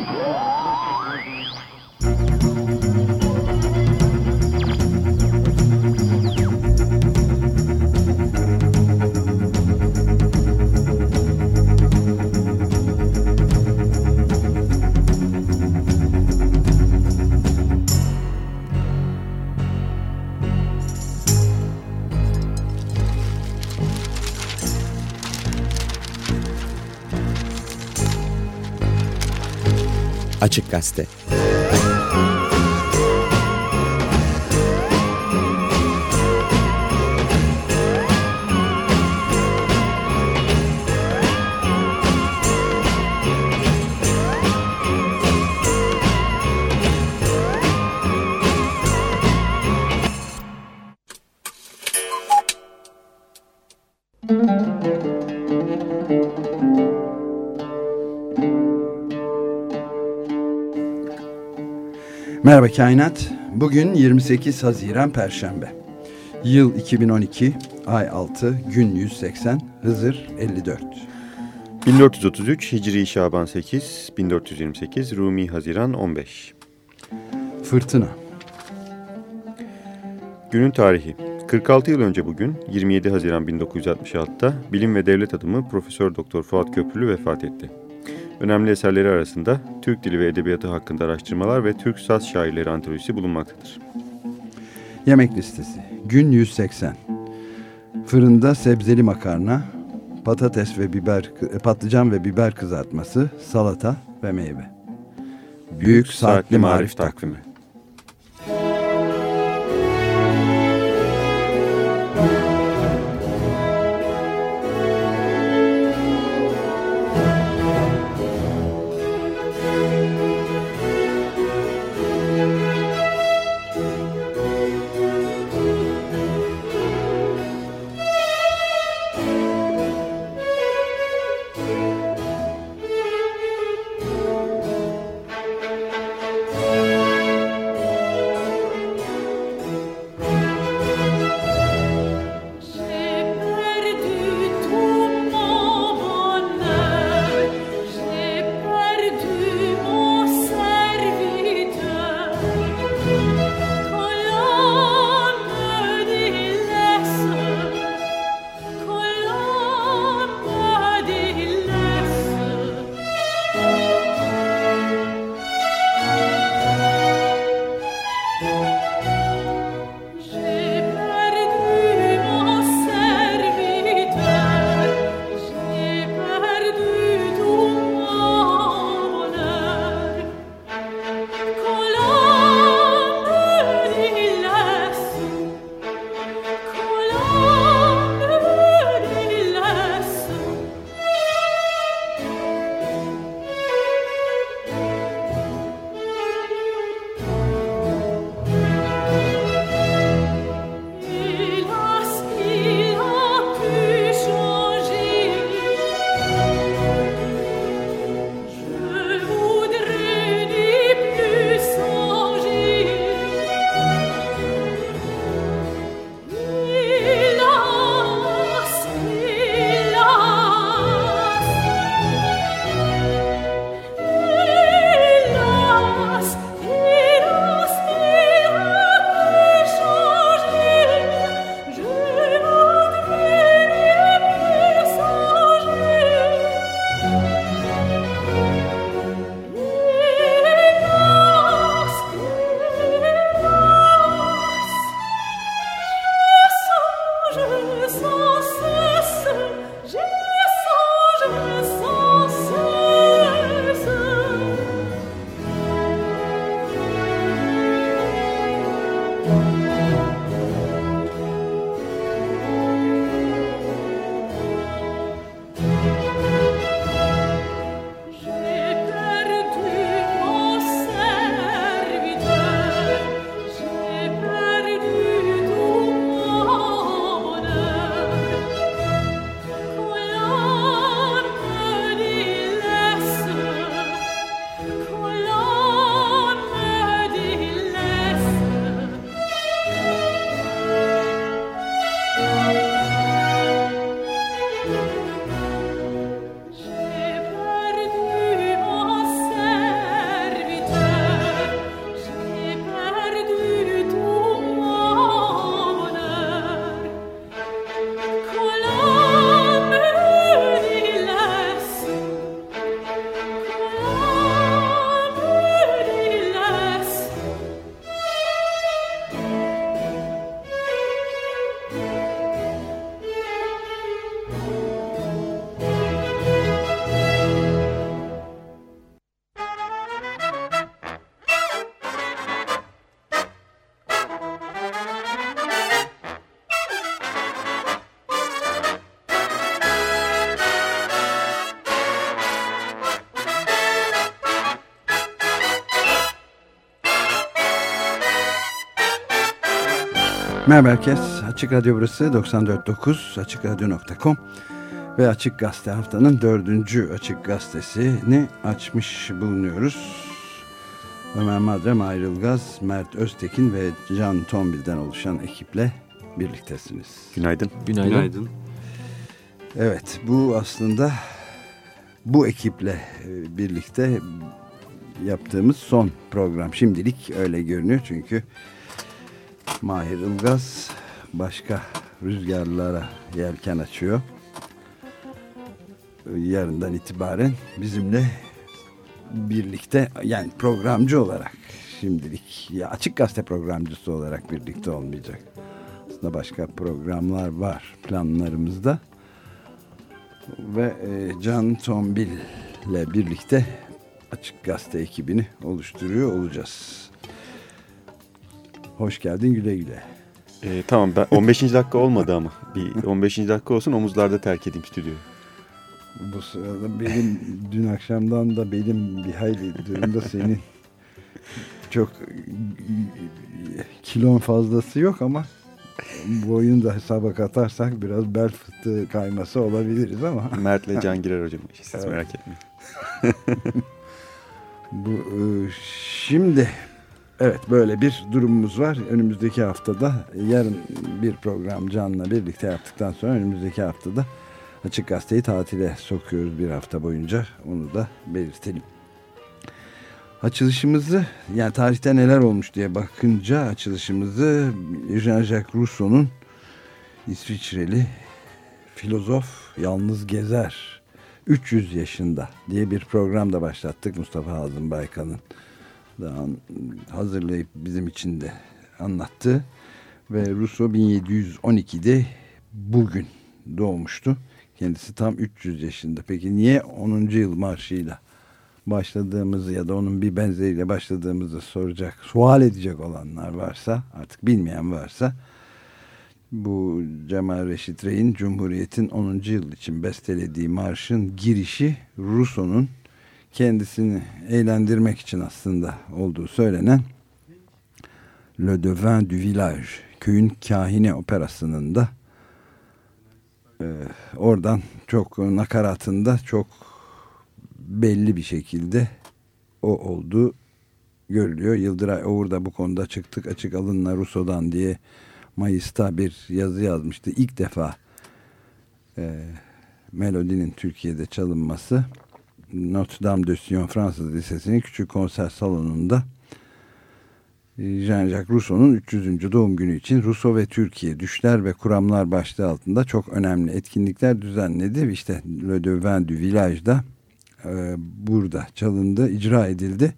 Yeah. Açık Gazete Merhaba Kainat. Bugün 28 Haziran Perşembe. Yıl 2012, ay 6, gün 180, Hızır 54. 1433 Hicri Şaban 8, 1428 Rumi Haziran 15. Fırtına. Günün tarihi. 46 yıl önce bugün 27 Haziran 1966'da bilim ve devlet adamı Profesör Doktor Fuat Köprülü vefat etti. Önemli eserleri arasında Türk dili ve edebiyatı hakkında araştırmalar ve Türk saz şairleri antolojisi bulunmaktadır. Yemek listesi. Gün 180. Fırında sebzeli makarna, patates ve biber, patlıcan ve biber kızartması, salata ve meyve. Büyük Saatli Marif Takvimi. Merhaba herkes. Açık Radyo burası 94.9 AçıkRadyo.com ve Açık Gazete haftanın dördüncü Açık Gazetesi'ni açmış bulunuyoruz. Ömer Madre, Ayrılgaz, Mert Öztekin ve Can Tombil'den oluşan ekiple birliktesiniz. Günaydın. Günaydın. Günaydın. Evet bu aslında bu ekiple e, birlikte yaptığımız son program. Şimdilik öyle görünüyor çünkü Mahir Ilgaz başka rüzgarlara yelken açıyor. Yarından itibaren bizimle birlikte yani programcı olarak şimdilik ya açık gazete programcısı olarak birlikte olmayacak. Aslında başka programlar var planlarımızda. Ve e, Can Tombil ile birlikte Açık Gazete ekibini oluşturuyor olacağız. Hoş geldin güle güle. Ee, tamam ben 15. dakika olmadı ama. Bir 15. dakika olsun omuzlarda terk edeyim stüdyoyu. Bu sırada benim dün akşamdan da benim bir hayli durumda senin çok kilon fazlası yok ama boyunu da hesaba katarsak biraz bel fıtığı kayması olabiliriz ama. Mert'le Can girer hocam. Siz evet. merak etmeyin. Bu e, şimdi evet böyle bir durumumuz var. Önümüzdeki haftada yarın bir program Can'la birlikte yaptıktan sonra önümüzdeki haftada Açık Gazete'yi tatile sokuyoruz bir hafta boyunca. Onu da belirtelim. Açılışımızı yani tarihte neler olmuş diye bakınca açılışımızı Jean-Jacques Rousseau'nun İsviçreli filozof yalnız gezer 300 yaşında diye bir program da başlattık Mustafa Hazım Baykal'ın daha hazırlayıp bizim için de anlattı ve Rousseau 1712'de bugün doğmuştu. Kendisi tam 300 yaşında. Peki niye 10. yıl marşıyla başladığımızı ya da onun bir benzeriyle başladığımızı soracak, sual edecek olanlar varsa, artık bilmeyen varsa bu Cemal Reşit Rey'in Cumhuriyet'in 10. yıl için bestelediği marşın girişi Rousseau'nun kendisini eğlendirmek için aslında olduğu söylenen Le Devin du Village köyün kahine operasının da e, oradan çok nakaratında çok belli bir şekilde o olduğu görülüyor. Yıldıray Oğur da bu konuda çıktık açık alınla Ruso'dan diye Mayıs'ta bir yazı yazmıştı. İlk defa e, melodinin Türkiye'de çalınması Notre Dame de Sion Fransız Lisesi'nin küçük konser salonunda Jean-Jacques Rousseau'nun 300. doğum günü için Rousseau ve Türkiye Düşler ve Kuramlar başlığı altında çok önemli etkinlikler düzenledi. İşte Le Devin du Village'da e, burada çalındı, icra edildi.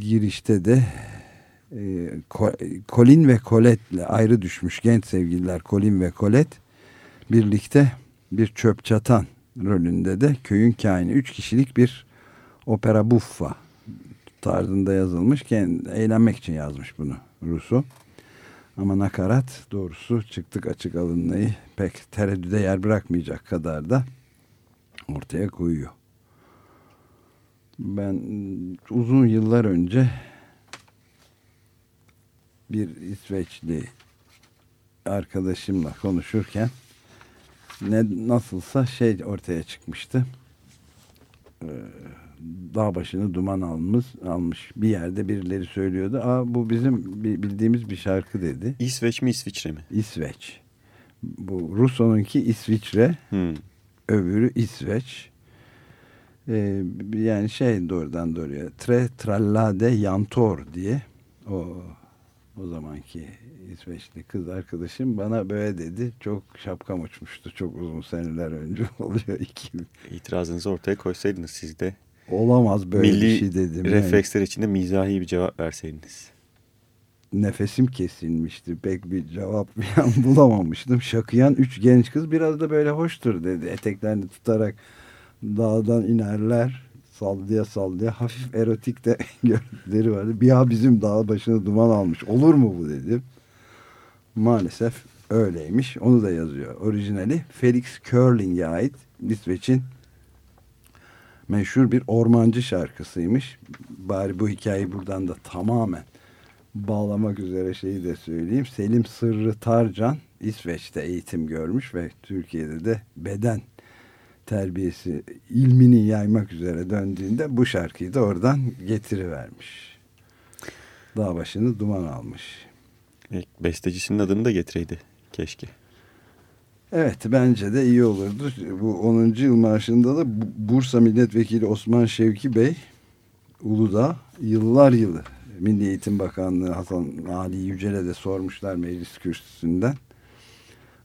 Girişte de e, Colin ve Colette'le ayrı düşmüş genç sevgililer Colin ve Colette birlikte bir çöp çatan rolünde de köyün kaini üç kişilik bir opera buffa tarzında yazılmış. Kendi, eğlenmek için yazmış bunu Rusu. Ama nakarat doğrusu çıktık açık alınmayı pek tereddüde yer bırakmayacak kadar da ortaya koyuyor. Ben uzun yıllar önce bir İsveçli arkadaşımla konuşurken ne nasılsa şey ortaya çıkmıştı. Ee, dağ başını duman almış, almış bir yerde birileri söylüyordu. Aa bu bizim bildiğimiz bir şarkı dedi. İsveç mi İsviçre mi? İsveç. Bu Rusya'nınki İsviçre. Hmm. Öbürü İsveç. Ee, yani şey doğrudan doğruya Tre Trallade Yantor diye o o zamanki İsveçli kız arkadaşım bana böyle dedi. Çok şapkam uçmuştu. Çok uzun seneler önce oluyor. iki. İtirazınızı ortaya koysaydınız siz de. Olamaz böyle Milli bir şey dedim. refleksler yani. içinde mizahi bir cevap verseydiniz. Nefesim kesilmişti. Pek bir cevap bulamamıştım. Şakıyan üç genç kız biraz da böyle hoştur dedi. Eteklerini tutarak dağdan inerler sallaya sallaya hafif erotik de görüntüleri vardı. Bir ya bizim dağ başına duman almış. Olur mu bu dedim. Maalesef öyleymiş. Onu da yazıyor. Orijinali Felix Curling'e ait İsveç'in meşhur bir ormancı şarkısıymış. Bari bu hikayeyi buradan da tamamen bağlamak üzere şeyi de söyleyeyim. Selim Sırrı Tarcan İsveç'te eğitim görmüş ve Türkiye'de de beden terbiyesi ilmini yaymak üzere döndüğünde bu şarkıyı da oradan getirivermiş. Dağ başını duman almış. Bestecisinin adını da getireydi keşke. Evet bence de iyi olurdu. Bu 10. yıl marşında da Bursa Milletvekili Osman Şevki Bey Uludağ yıllar yılı Milli Eğitim Bakanlığı Hasan Ali Yücel'e de sormuşlar meclis kürsüsünden.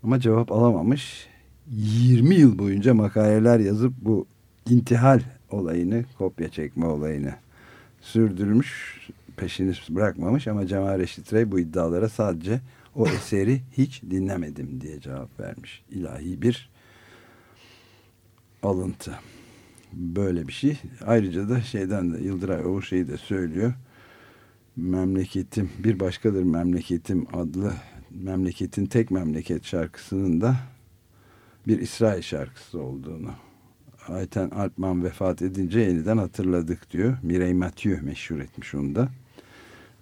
Ama cevap alamamış. 20 yıl boyunca makaleler yazıp bu intihal olayını, kopya çekme olayını sürdürmüş. Peşini bırakmamış ama Cemal Reşit Rey bu iddialara sadece o eseri hiç dinlemedim diye cevap vermiş. İlahi bir alıntı. Böyle bir şey. Ayrıca da şeyden de Yıldıray o şeyi de söylüyor. Memleketim bir başkadır memleketim adlı memleketin tek memleket şarkısının da bir İsrail şarkısı olduğunu Ayten Alpman vefat edince yeniden hatırladık diyor. Mireille Mathieu meşhur etmiş onu da.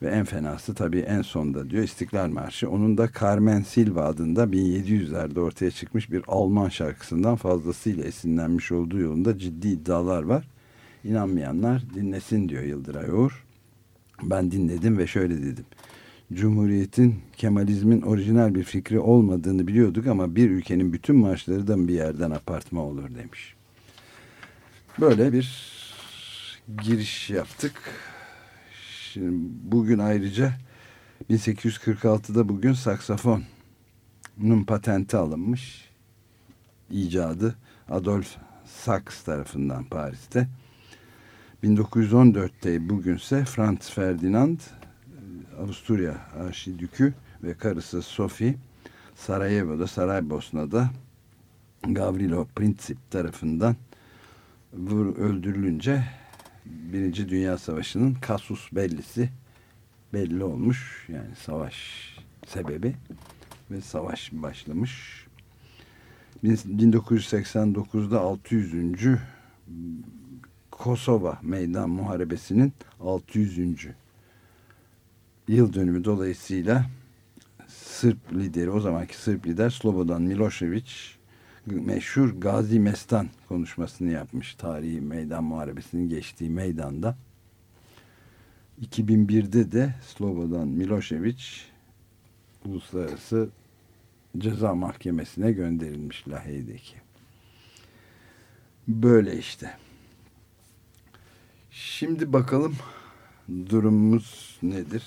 Ve en fenası tabii en sonda diyor İstiklal Marşı. Onun da Carmen Silva adında 1700'lerde ortaya çıkmış bir Alman şarkısından fazlasıyla esinlenmiş olduğu yolunda ciddi iddialar var. İnanmayanlar dinlesin diyor Yıldıray Uğur. Ben dinledim ve şöyle dedim. Cumhuriyetin Kemalizmin orijinal bir fikri olmadığını biliyorduk ama bir ülkenin bütün marşları da bir yerden apartma olur demiş. Böyle bir giriş yaptık. Şimdi bugün ayrıca 1846'da bugün saksafonun patenti alınmış. icadı Adolf Sachs tarafından Paris'te. 1914'te bugünse Franz Ferdinand Avusturya Arşidükü ve karısı Sophie Sarajevo'da Saraybosna'da Gavrilo Princip tarafından vur, öldürülünce Birinci Dünya Savaşı'nın kasus bellisi belli olmuş. Yani savaş sebebi ve savaş başlamış. 1989'da 600. Kosova Meydan Muharebesi'nin 600. yıl dönümü dolayısıyla Sırp lideri, o zamanki Sırp lider Slobodan Milošević meşhur Gazi Mestan konuşmasını yapmış. Tarihi meydan muharebesinin geçtiği meydanda. 2001'de de Slobodan Milošević Uluslararası Ceza Mahkemesi'ne gönderilmiş Lahey'deki. Böyle işte. Şimdi bakalım durumumuz nedir?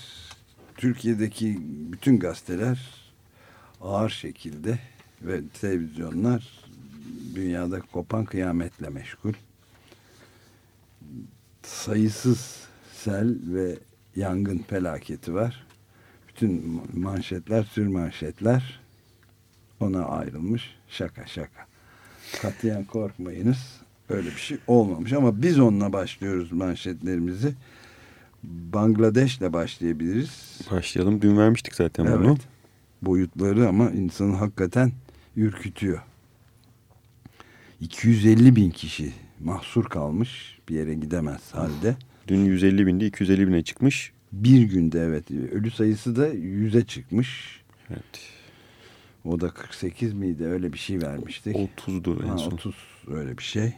Türkiye'deki bütün gazeteler ağır şekilde ve televizyonlar dünyada kopan kıyametle meşgul. Sayısız sel ve yangın felaketi var. Bütün manşetler, sür manşetler ona ayrılmış. Şaka şaka. Katiyen korkmayınız. Öyle bir şey olmamış ama biz onunla başlıyoruz manşetlerimizi. Bangladeş'le başlayabiliriz. Başlayalım. Dün vermiştik zaten evet. bunu. Boyutları ama insanı hakikaten ürkütüyor. 250 bin kişi mahsur kalmış bir yere gidemez halde. Dün 150 bindi 250 bine çıkmış. Bir günde evet. Ölü sayısı da 100'e çıkmış. Evet. O da 48 miydi öyle bir şey vermiştik. 30'du en ha, son. 30 öyle bir şey.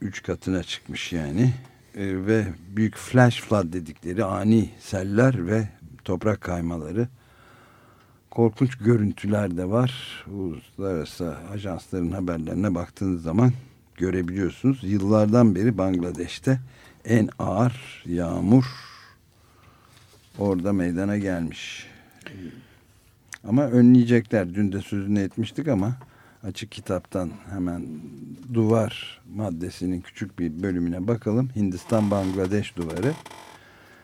Üç katına çıkmış yani. Ee, ve büyük flash flood dedikleri ani seller ve toprak kaymaları korkunç görüntüler de var. Uluslararası ajansların haberlerine baktığınız zaman görebiliyorsunuz. Yıllardan beri Bangladeş'te en ağır yağmur orada meydana gelmiş. Ama önleyecekler. Dün de sözünü etmiştik ama açık kitaptan hemen duvar maddesinin küçük bir bölümüne bakalım. Hindistan-Bangladeş duvarı.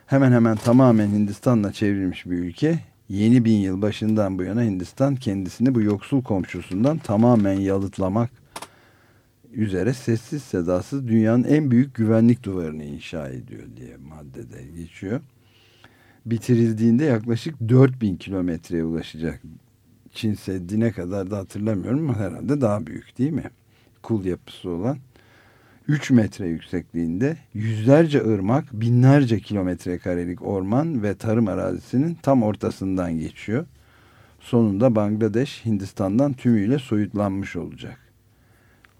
Hemen hemen tamamen Hindistan'la çevrilmiş bir ülke yeni bin yıl başından bu yana Hindistan kendisini bu yoksul komşusundan tamamen yalıtlamak üzere sessiz sedasız dünyanın en büyük güvenlik duvarını inşa ediyor diye maddede geçiyor. Bitirildiğinde yaklaşık 4000 kilometreye ulaşacak. Çin Seddi'ne kadar da hatırlamıyorum ama herhalde daha büyük değil mi? Kul yapısı olan 3 metre yüksekliğinde yüzlerce ırmak, binlerce kilometre karelik orman ve tarım arazisinin tam ortasından geçiyor. Sonunda Bangladeş Hindistan'dan tümüyle soyutlanmış olacak.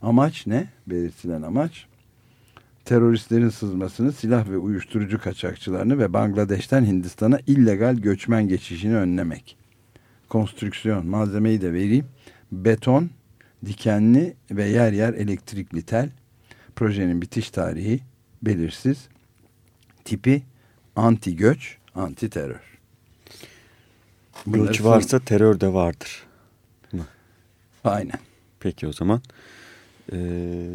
Amaç ne? Belirtilen amaç teröristlerin sızmasını, silah ve uyuşturucu kaçakçılarını ve Bangladeş'ten Hindistan'a illegal göçmen geçişini önlemek. Konstrüksiyon malzemeyi de vereyim. Beton, dikenli ve yer yer elektrikli tel. Projenin bitiş tarihi belirsiz. Tipi anti göç, anti terör. Göç varsa terör de vardır. Aynen. Peki o zaman. Ee,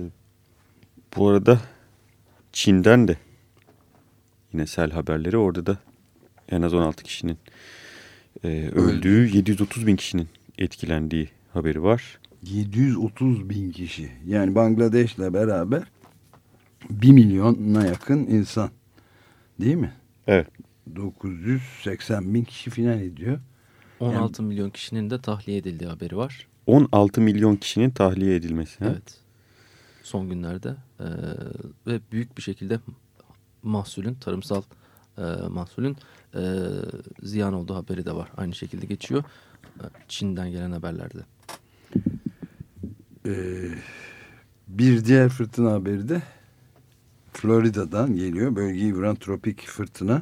bu arada Çin'den de yine sel haberleri orada da en az 16 kişinin e, öldüğü 730 bin kişinin etkilendiği haberi var. 730 bin kişi yani Bangladeş'le beraber 1 milyona yakın insan değil mi? Evet. 980 bin kişi filan ediyor. 16 yani, milyon kişinin de tahliye edildiği haberi var. 16 milyon kişinin tahliye edilmesi. Evet. He? Son günlerde e, ve büyük bir şekilde mahsulün, tarımsal e, mahsulün e, ziyan olduğu haberi de var. Aynı şekilde geçiyor. Çin'den gelen haberlerde. Ee, bir diğer fırtına haberi de Florida'dan geliyor. Bölgeyi vuran tropik fırtına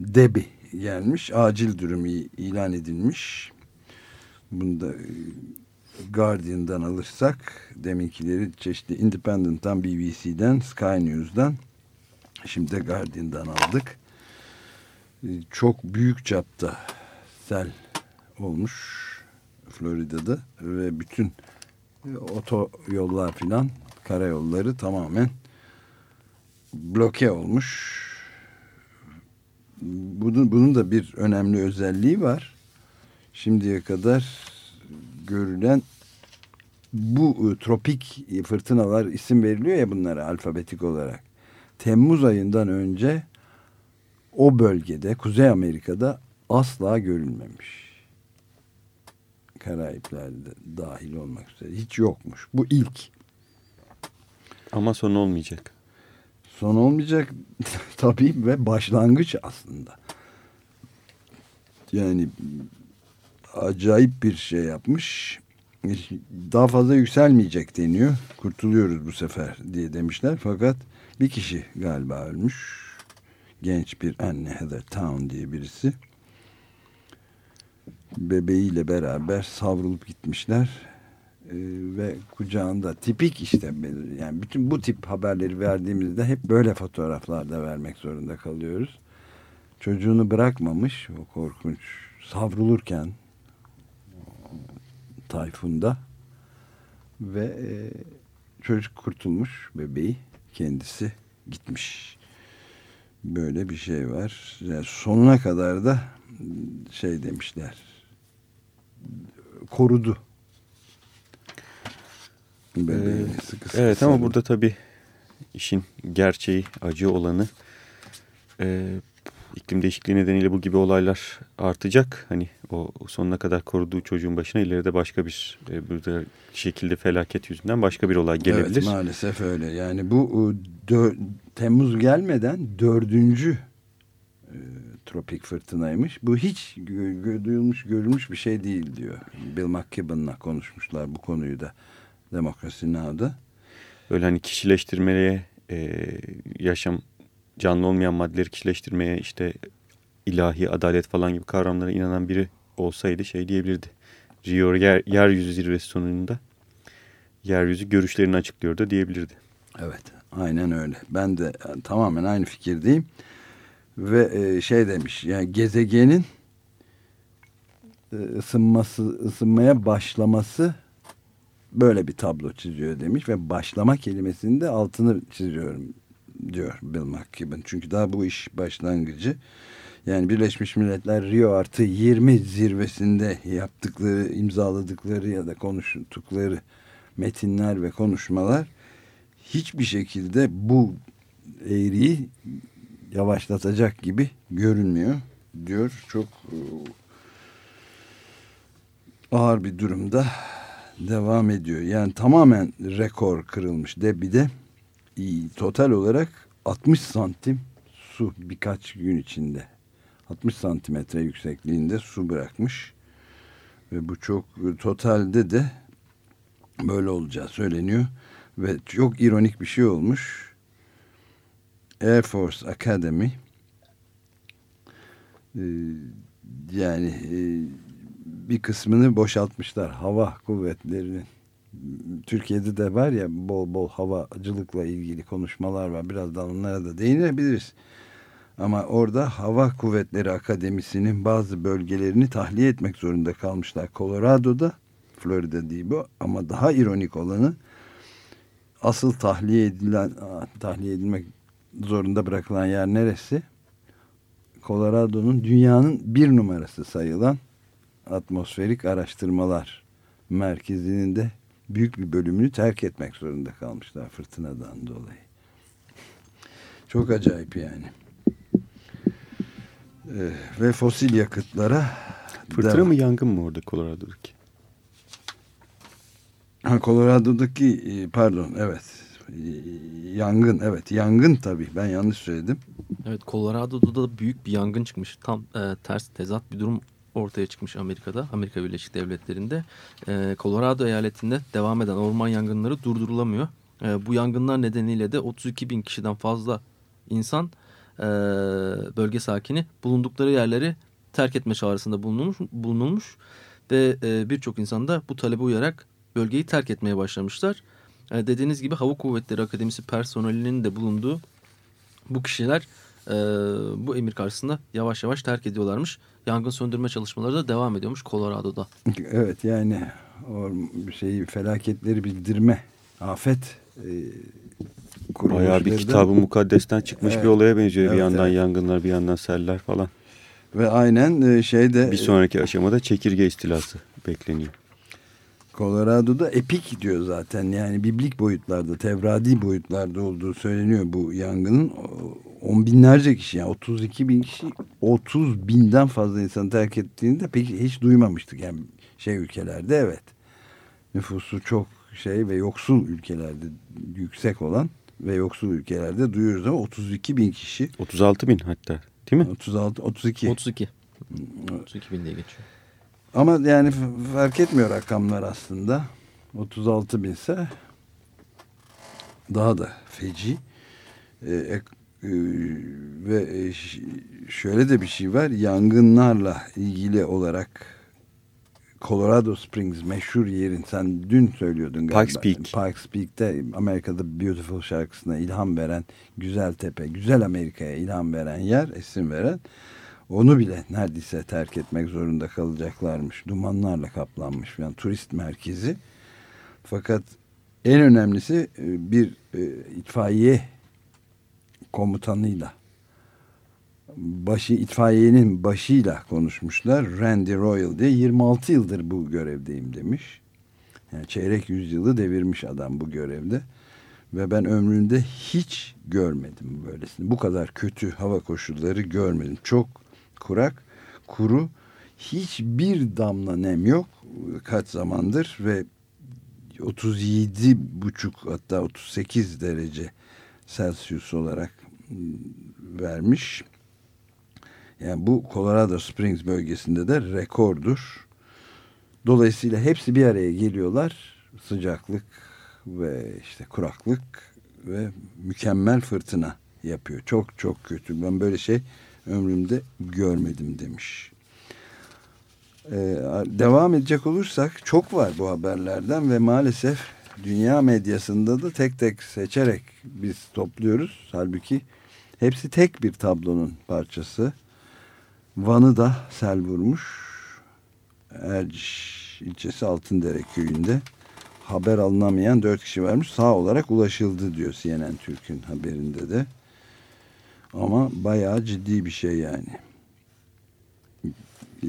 Debi gelmiş. Acil durum ilan edilmiş. Bunda e, Guardian'dan alırsak deminkileri çeşitli Independent'tan, BBC'den, Sky News'dan şimdi de Guardian'dan aldık. E, çok büyük çapta sel olmuş Florida'da ve bütün otoyollar filan karayolları tamamen bloke olmuş. Bunun, bunun da bir önemli özelliği var. Şimdiye kadar görülen bu e, tropik fırtınalar isim veriliyor ya bunlara alfabetik olarak. Temmuz ayından önce o bölgede Kuzey Amerika'da asla görülmemiş. Karayipler'de dahil olmak üzere hiç yokmuş. Bu ilk. Ama son olmayacak. Son olmayacak tabii ve başlangıç aslında. Yani acayip bir şey yapmış. Daha fazla yükselmeyecek deniyor. Kurtuluyoruz bu sefer diye demişler. Fakat bir kişi galiba ölmüş. Genç bir anne Heather Town diye birisi. Bebeğiyle beraber savrulup gitmişler. Ee, ve kucağında tipik işte yani bütün bu tip haberleri verdiğimizde hep böyle fotoğraflarda vermek zorunda kalıyoruz. Çocuğunu bırakmamış o korkunç savrulurken tayfunda ve e, çocuk kurtulmuş bebeği kendisi gitmiş. Böyle bir şey var. Yani sonuna kadar da şey demişler korudu. Ee, sıkı sıkı evet ama burada tabii işin gerçeği acı olanı e, iklim değişikliği nedeniyle bu gibi olaylar artacak. Hani o sonuna kadar koruduğu çocuğun başına ileride başka bir e, burada şekilde felaket yüzünden başka bir olay gelebilir. Evet maalesef öyle. Yani bu dö Temmuz gelmeden dördüncü e, tropik fırtınaymış. Bu hiç duyulmuş görülmüş bir şey değil diyor. Bill McKibben'la konuşmuşlar bu konuyu da Demokrasi Now'da. Öyle hani kişileştirmeye e, yaşam canlı olmayan maddeleri kişileştirmeye işte ilahi adalet falan gibi kavramlara inanan biri olsaydı şey diyebilirdi. Rio yer, yeryüzü zirvesi sonunda yeryüzü görüşlerini açıklıyordu diyebilirdi. Evet aynen öyle. Ben de e, tamamen aynı fikirdeyim. Ve e, şey demiş yani gezegenin e, ısınması ısınmaya başlaması böyle bir tablo çiziyor demiş ve başlama kelimesinde altını çiziyorum diyor Bill McKibben. Çünkü daha bu iş başlangıcı. Yani Birleşmiş Milletler Rio artı 20 zirvesinde yaptıkları, imzaladıkları ya da konuştukları metinler ve konuşmalar hiçbir şekilde bu eğriyi yavaşlatacak gibi görünmüyor diyor. Çok e, ağır bir durumda devam ediyor. Yani tamamen rekor kırılmış de bir de total olarak 60 santim su birkaç gün içinde 60 santimetre yüksekliğinde su bırakmış ve bu çok totalde de böyle olacağı söyleniyor ve çok ironik bir şey olmuş Air Force Academy e, yani e, bir kısmını boşaltmışlar hava kuvvetlerinin Türkiye'de de var ya bol bol havacılıkla ilgili konuşmalar var. Birazdan onlara da değinebiliriz. Ama orada Hava Kuvvetleri Akademisi'nin bazı bölgelerini tahliye etmek zorunda kalmışlar. Colorado'da, Florida değil bu ama daha ironik olanı asıl tahliye edilen tahliye edilmek zorunda bırakılan yer neresi? Colorado'nun dünyanın bir numarası sayılan atmosferik araştırmalar merkezinin de büyük bir bölümünü terk etmek zorunda kalmışlar fırtınadan dolayı. Çok acayip yani. Ee, ve fosil yakıtlara Fırtına devam. mı yangın mı orada Colorado'daki? Ha, Colorado'daki e, pardon evet yangın evet yangın tabii ben yanlış söyledim. Evet Colorado'da da büyük bir yangın çıkmış tam e, ters tezat bir durum ortaya çıkmış Amerika'da, Amerika Birleşik Devletleri'nde. E, Colorado eyaletinde devam eden orman yangınları durdurulamıyor. E, bu yangınlar nedeniyle de 32 bin kişiden fazla insan e, bölge sakini bulundukları yerleri terk etme çağrısında bulunulmuş, bulunulmuş ve e, birçok insan da bu talebe uyarak bölgeyi terk etmeye başlamışlar. E, dediğiniz gibi Hava Kuvvetleri Akademisi personelinin de bulunduğu bu kişiler e, bu emir karşısında yavaş yavaş terk ediyorlarmış. Yangın söndürme çalışmaları da devam ediyormuş Colorado'da. Evet yani o şeyi felaketleri bildirme afet e, Bayağı bir kitabı mukaddesten çıkmış evet, bir olaya benziyor. Evet, bir yandan evet. yangınlar bir yandan seller falan. Ve aynen e, şeyde... Bir sonraki aşamada çekirge istilası bekleniyor. Colorado'da epik diyor zaten yani biblik boyutlarda, tevradi boyutlarda olduğu söyleniyor bu yangının on binlerce kişi yani 32 bin kişi 30 binden fazla insan terk ettiğini de peki hiç duymamıştık. Yani şey ülkelerde evet nüfusu çok şey ve yoksul ülkelerde yüksek olan ve yoksul ülkelerde duyuyoruz ama 32 bin kişi. 36 bin hatta değil mi? 36, 32. 32. 32 bin diye geçiyor. Ama yani fark etmiyor rakamlar aslında. 36 binse daha da feci. Ee, ee, ve e, şöyle de bir şey var yangınlarla ilgili olarak Colorado Springs meşhur yerin sen dün söylüyordun galiba. Pikes Peak. Pikes Peak'te Amerika'da Beautiful şarkısına ilham veren Güzel Tepe, Güzel Amerika'ya ilham veren yer, isim veren onu bile neredeyse terk etmek zorunda kalacaklarmış. Dumanlarla kaplanmış yani turist merkezi. Fakat en önemlisi e, bir e, itfaiye komutanıyla başı itfaiyenin başıyla konuşmuşlar. Randy Royal diye 26 yıldır bu görevdeyim demiş. Yani çeyrek yüzyılı devirmiş adam bu görevde. Ve ben ömrümde hiç görmedim böylesini. Bu kadar kötü hava koşulları görmedim. Çok kurak, kuru, hiçbir damla nem yok kaç zamandır ve 37 buçuk hatta 38 derece Celsius olarak vermiş. Yani bu Colorado Springs bölgesinde de rekordur. Dolayısıyla hepsi bir araya geliyorlar. Sıcaklık ve işte kuraklık ve mükemmel fırtına yapıyor. Çok çok kötü. Ben böyle şey ömrümde görmedim demiş. Ee, devam edecek olursak çok var bu haberlerden ve maalesef dünya medyasında da tek tek seçerek biz topluyoruz. Halbuki hepsi tek bir tablonun parçası. Van'ı da sel vurmuş. Erciş ilçesi Altındere köyünde haber alınamayan dört kişi varmış. Sağ olarak ulaşıldı diyor CNN Türk'ün haberinde de. Ama bayağı ciddi bir şey yani. Ee,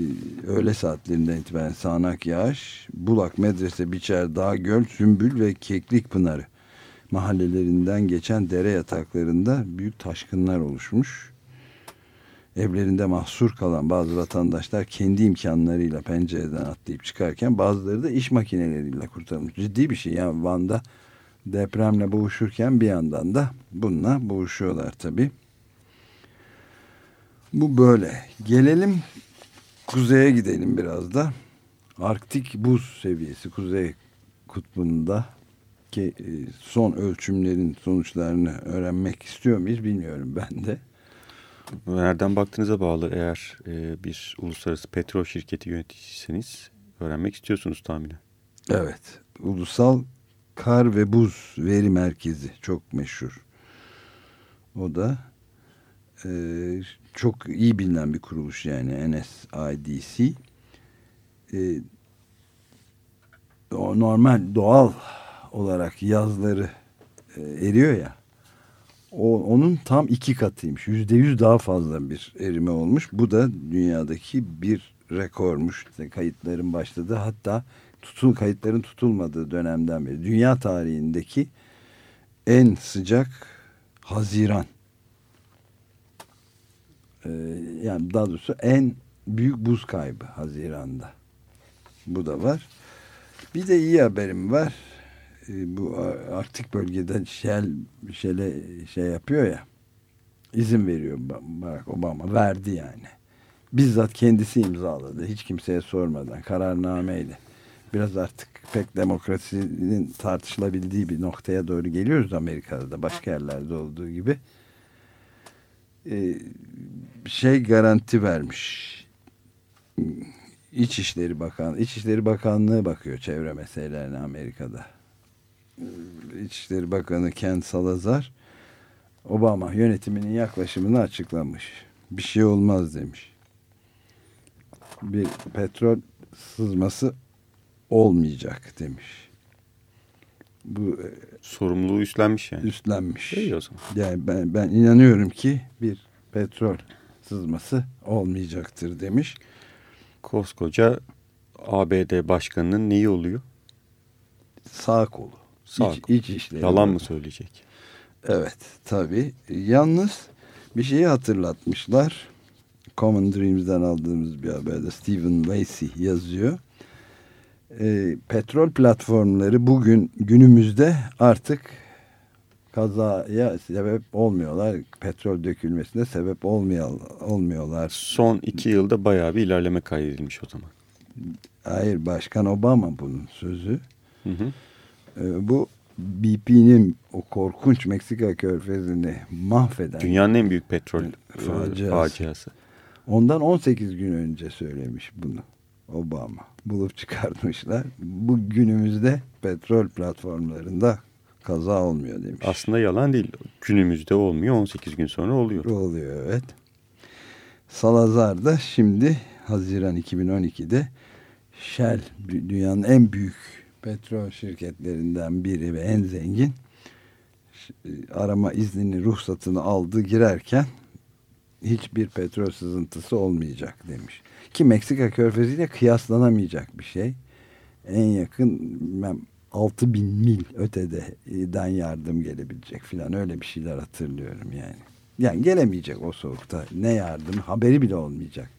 öğle saatlerinden itibaren sağanak yağış, Bulak, Medrese, Biçer, Dağ, Göl, Sümbül ve Keklik Pınarı mahallelerinden geçen dere yataklarında büyük taşkınlar oluşmuş. Evlerinde mahsur kalan bazı vatandaşlar kendi imkanlarıyla pencereden atlayıp çıkarken bazıları da iş makineleriyle kurtarılmış. Ciddi bir şey yani Van'da depremle boğuşurken bir yandan da bununla boğuşuyorlar tabii. Bu böyle. Gelelim kuzeye gidelim biraz da. Arktik buz seviyesi kuzey kutbunda ki e, son ölçümlerin sonuçlarını öğrenmek istiyor muyuz bilmiyorum ben de. Nereden baktığınıza bağlı eğer e, bir uluslararası petrol şirketi yöneticiyseniz öğrenmek istiyorsunuz tahminen. Evet. Ulusal Kar ve Buz Veri Merkezi çok meşhur. O da e, çok iyi bilinen bir kuruluş yani NSIDC. E, o normal doğal olarak yazları e, eriyor ya. O, onun tam iki katıymış. Yüzde yüz daha fazla bir erime olmuş. Bu da dünyadaki bir rekormuş. İşte kayıtların başladığı hatta tutul kayıtların tutulmadığı dönemden beri dünya tarihindeki en sıcak Haziran. Ee, yani daha doğrusu en büyük buz kaybı Haziran'da. Bu da var. Bir de iyi haberim var. Ee, bu Arktik bölgede Shell Shell'e şey yapıyor ya izin veriyor Barack Obama. Verdi yani. Bizzat kendisi imzaladı. Hiç kimseye sormadan kararnameyle biraz artık pek demokrasinin tartışılabildiği bir noktaya doğru geliyoruz Amerika'da da başka yerlerde olduğu gibi ee, şey garanti vermiş. İçişleri Bakan İçişleri Bakanlığı bakıyor çevre meselelerine Amerika'da. İçişleri Bakanı Ken Salazar Obama yönetiminin yaklaşımını açıklamış. Bir şey olmaz demiş. Bir petrol sızması olmayacak demiş. Bu e, sorumluluğu üstlenmiş yani. Üstlenmiş. İyi o zaman. Yani ben, ben inanıyorum ki bir petrol sızması olmayacaktır demiş. Koskoca ABD başkanının neyi oluyor? Sağ kolu. Sağ iç, iç işleri. Yalan mı söyleyecek? Evet tabii. Yalnız bir şeyi hatırlatmışlar. Common Dreams'den aldığımız bir haberde Stephen Lacey yazıyor e, petrol platformları bugün günümüzde artık kazaya sebep olmuyorlar. Petrol dökülmesine sebep olmuyor, olmuyorlar. Son iki yılda bayağı bir ilerleme kaydedilmiş o zaman. Hayır Başkan Obama bunun sözü. Hı hı. E, bu BP'nin o korkunç Meksika körfezini mahveden dünyanın en büyük petrol faciası. faciası. Ondan 18 gün önce söylemiş bunu Obama bulup çıkartmışlar. Bu günümüzde petrol platformlarında kaza olmuyor demiş. Aslında yalan değil. Günümüzde olmuyor 18 gün sonra oluyor. Oluyor evet. Salazar da şimdi Haziran 2012'de Shell dünyanın en büyük petrol şirketlerinden biri ve en zengin arama iznini ruhsatını aldı girerken hiçbir petrol sızıntısı olmayacak demiş. Ki Meksika körfeziyle kıyaslanamayacak bir şey. En yakın 6 bin mil öteden yardım gelebilecek filan öyle bir şeyler hatırlıyorum yani. Yani gelemeyecek o soğukta. Ne yardım haberi bile olmayacak.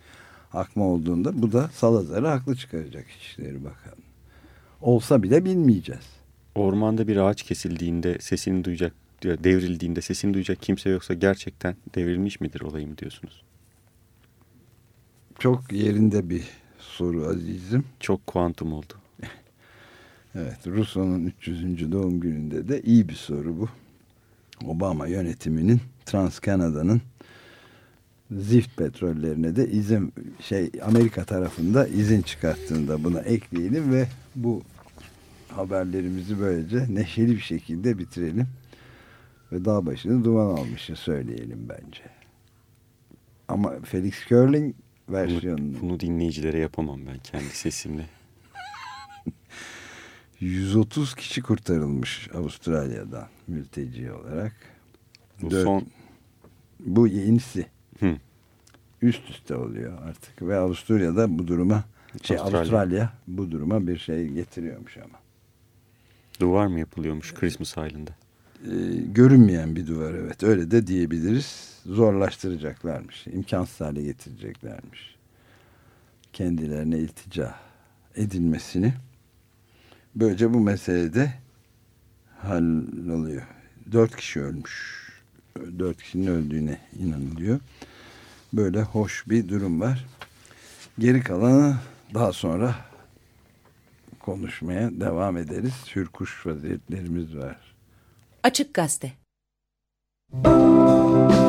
Akma olduğunda bu da Salazar'ı haklı çıkaracak İçişleri Bakanı. Olsa bile bilmeyeceğiz. Ormanda bir ağaç kesildiğinde sesini duyacak, devrildiğinde sesini duyacak kimse yoksa gerçekten devrilmiş midir olayım diyorsunuz? Çok yerinde bir soru azizim. Çok kuantum oldu. evet Rousseau'nun 300. doğum gününde de iyi bir soru bu. Obama yönetiminin Trans Kanada'nın zift petrollerine de izin şey Amerika tarafında izin çıkarttığını da buna ekleyelim ve bu haberlerimizi böylece neşeli bir şekilde bitirelim. Ve dağ başını duman almışı söyleyelim bence. Ama Felix Curling versiyonunu. Bunu, bunu dinleyicilere yapamam ben kendi sesimle. 130 kişi kurtarılmış Avustralya'dan mülteci olarak. Bu Dört, son... Bu yenisi. Hı. Üst üste oluyor artık. Ve Avusturya'da bu duruma şey Avustralya. Avustralya bu duruma bir şey getiriyormuş ama. Duvar mı yapılıyormuş Christmas Island'da? Ee, görünmeyen bir duvar evet öyle de diyebiliriz. Zorlaştıracaklarmış. imkansız hale getireceklermiş. Kendilerine iltica edilmesini. Böylece bu meselede halloluyor. Dört kişi ölmüş. Dört kişinin öldüğüne inanılıyor. Böyle hoş bir durum var. Geri kalanı daha sonra konuşmaya devam ederiz. Hürkuş vaziyetlerimiz var. Açık Gazete We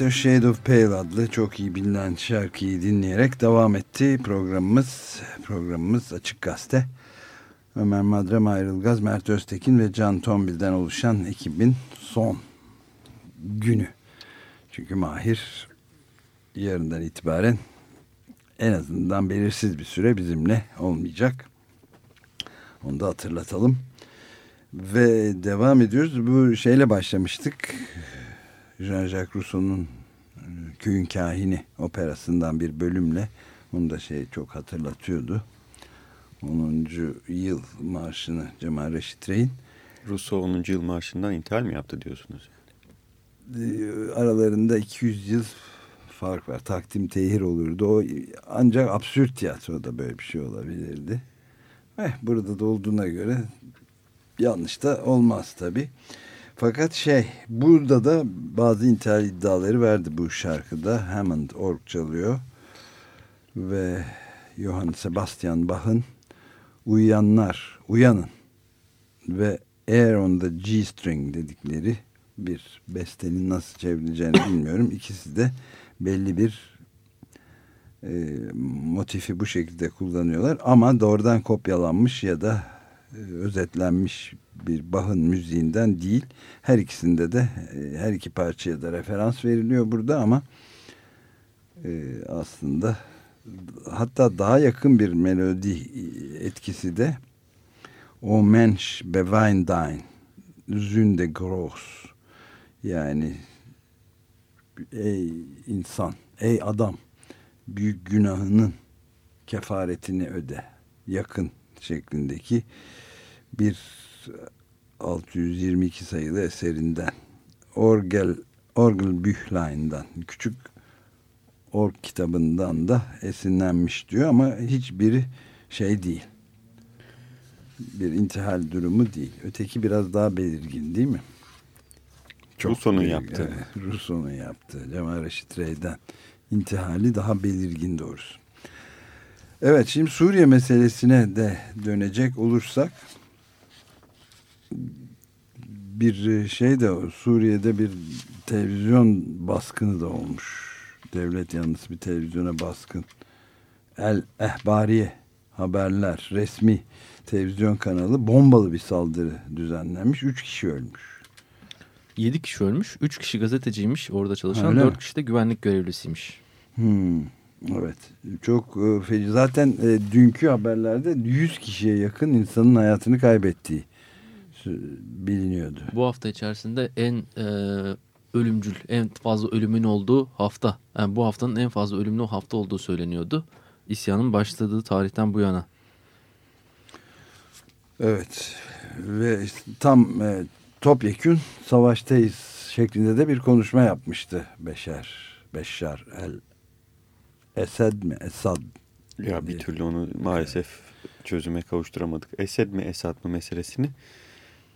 A Whiter Shade of Pale adlı çok iyi bilinen şarkıyı dinleyerek devam etti programımız. Programımız Açık Gazete. Ömer Madrem Ayrılgaz, Mert Öztekin ve Can Tombil'den oluşan ekibin son günü. Çünkü Mahir yarından itibaren en azından belirsiz bir süre bizimle olmayacak. Onu da hatırlatalım. Ve devam ediyoruz. Bu şeyle başlamıştık. Jean-Jacques Rousseau'nun e, Köyün Kahini operasından bir bölümle. Onu da şey çok hatırlatıyordu. 10. yıl marşını Cemal Reşit Rey'in. Rousseau 10. yıl marşından intihal mi yaptı diyorsunuz? e, aralarında 200 yıl fark var. Takdim tehir olurdu. O ancak absürt tiyatroda böyle bir şey olabilirdi. Eh, burada da olduğuna göre yanlış da olmaz tabi. Fakat şey burada da bazı intihar iddiaları verdi bu şarkıda. Hammond org çalıyor ve Johann Sebastian Bach'ın Uyanlar, Uyanın ve Air on the G-string dedikleri bir bestenin nasıl çevrileceğini bilmiyorum. İkisi de belli bir e, motifi bu şekilde kullanıyorlar ama doğrudan kopyalanmış ya da e, özetlenmiş bir Bach'ın müziğinden değil. Her ikisinde de e, her iki parçaya da referans veriliyor burada ama e, aslında hatta daha yakın bir melodi etkisi de O Mensch beweint dein Sünde groß yani ey insan, ey adam büyük günahının kefaretini öde yakın şeklindeki bir 622 sayılı eserinden Orgel Orgel Büchlein'den küçük Org kitabından da esinlenmiş diyor ama hiçbiri şey değil. Bir intihal durumu değil. Öteki biraz daha belirgin değil mi? Rousseau'nun büyük, yaptığı. Evet, Rousseau'nun yaptığı. Cemal Reşit Rey'den intihali daha belirgin doğrusu. Evet şimdi Suriye meselesine de dönecek olursak bir şey de Suriye'de bir televizyon baskını da olmuş. Devlet yanlısı bir televizyona baskın. El Ehbariye haberler resmi televizyon kanalı bombalı bir saldırı düzenlenmiş. Üç kişi ölmüş. 7 kişi ölmüş. 3 kişi gazeteciymiş orada çalışan. Öyle 4 mi? kişi de güvenlik görevlisiymiş. Hmm, evet. Çok e, feci. Zaten e, dünkü haberlerde 100 kişiye yakın insanın hayatını kaybettiği biliniyordu. Bu hafta içerisinde en e, ölümcül, en fazla ölümün olduğu hafta. Yani bu haftanın en fazla ölümlü hafta olduğu söyleniyordu. İsyanın başladığı tarihten bu yana. Evet. Ve tam e, topyekün savaştayız şeklinde de bir konuşma yapmıştı Beşer. Beşar el Esed mi? Esad. Ya bir türlü onu maalesef çözüme kavuşturamadık. Esed mi Esad mı meselesini.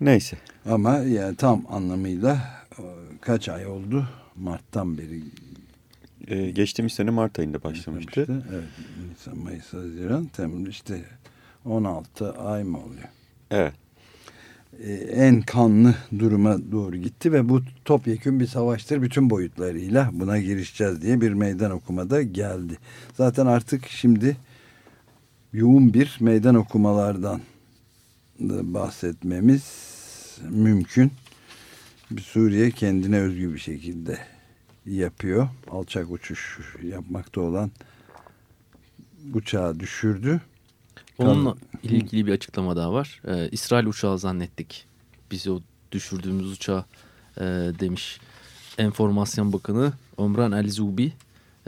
Neyse. Ama yani tam anlamıyla e, kaç ay oldu? Mart'tan beri Ee, geçtiğimiz sene Mart ayında başlamıştı. başlamıştı. Evet. Nisan, Mayıs, Haziran, Temmuz işte 16 ay mı oluyor? Evet. e, en kanlı duruma doğru gitti ve bu topyekün bir savaştır bütün boyutlarıyla buna girişeceğiz diye bir meydan okumada geldi. Zaten artık şimdi yoğun bir meydan okumalardan da bahsetmemiz mümkün. Suriye kendine özgü bir şekilde yapıyor. Alçak uçuş yapmakta olan uçağı düşürdü. Onunla ilgili bir açıklama daha var. Ee, İsrail uçağı zannettik. Biz o düşürdüğümüz uçağı e, demiş Enformasyon Bakanı Omran El Zubi.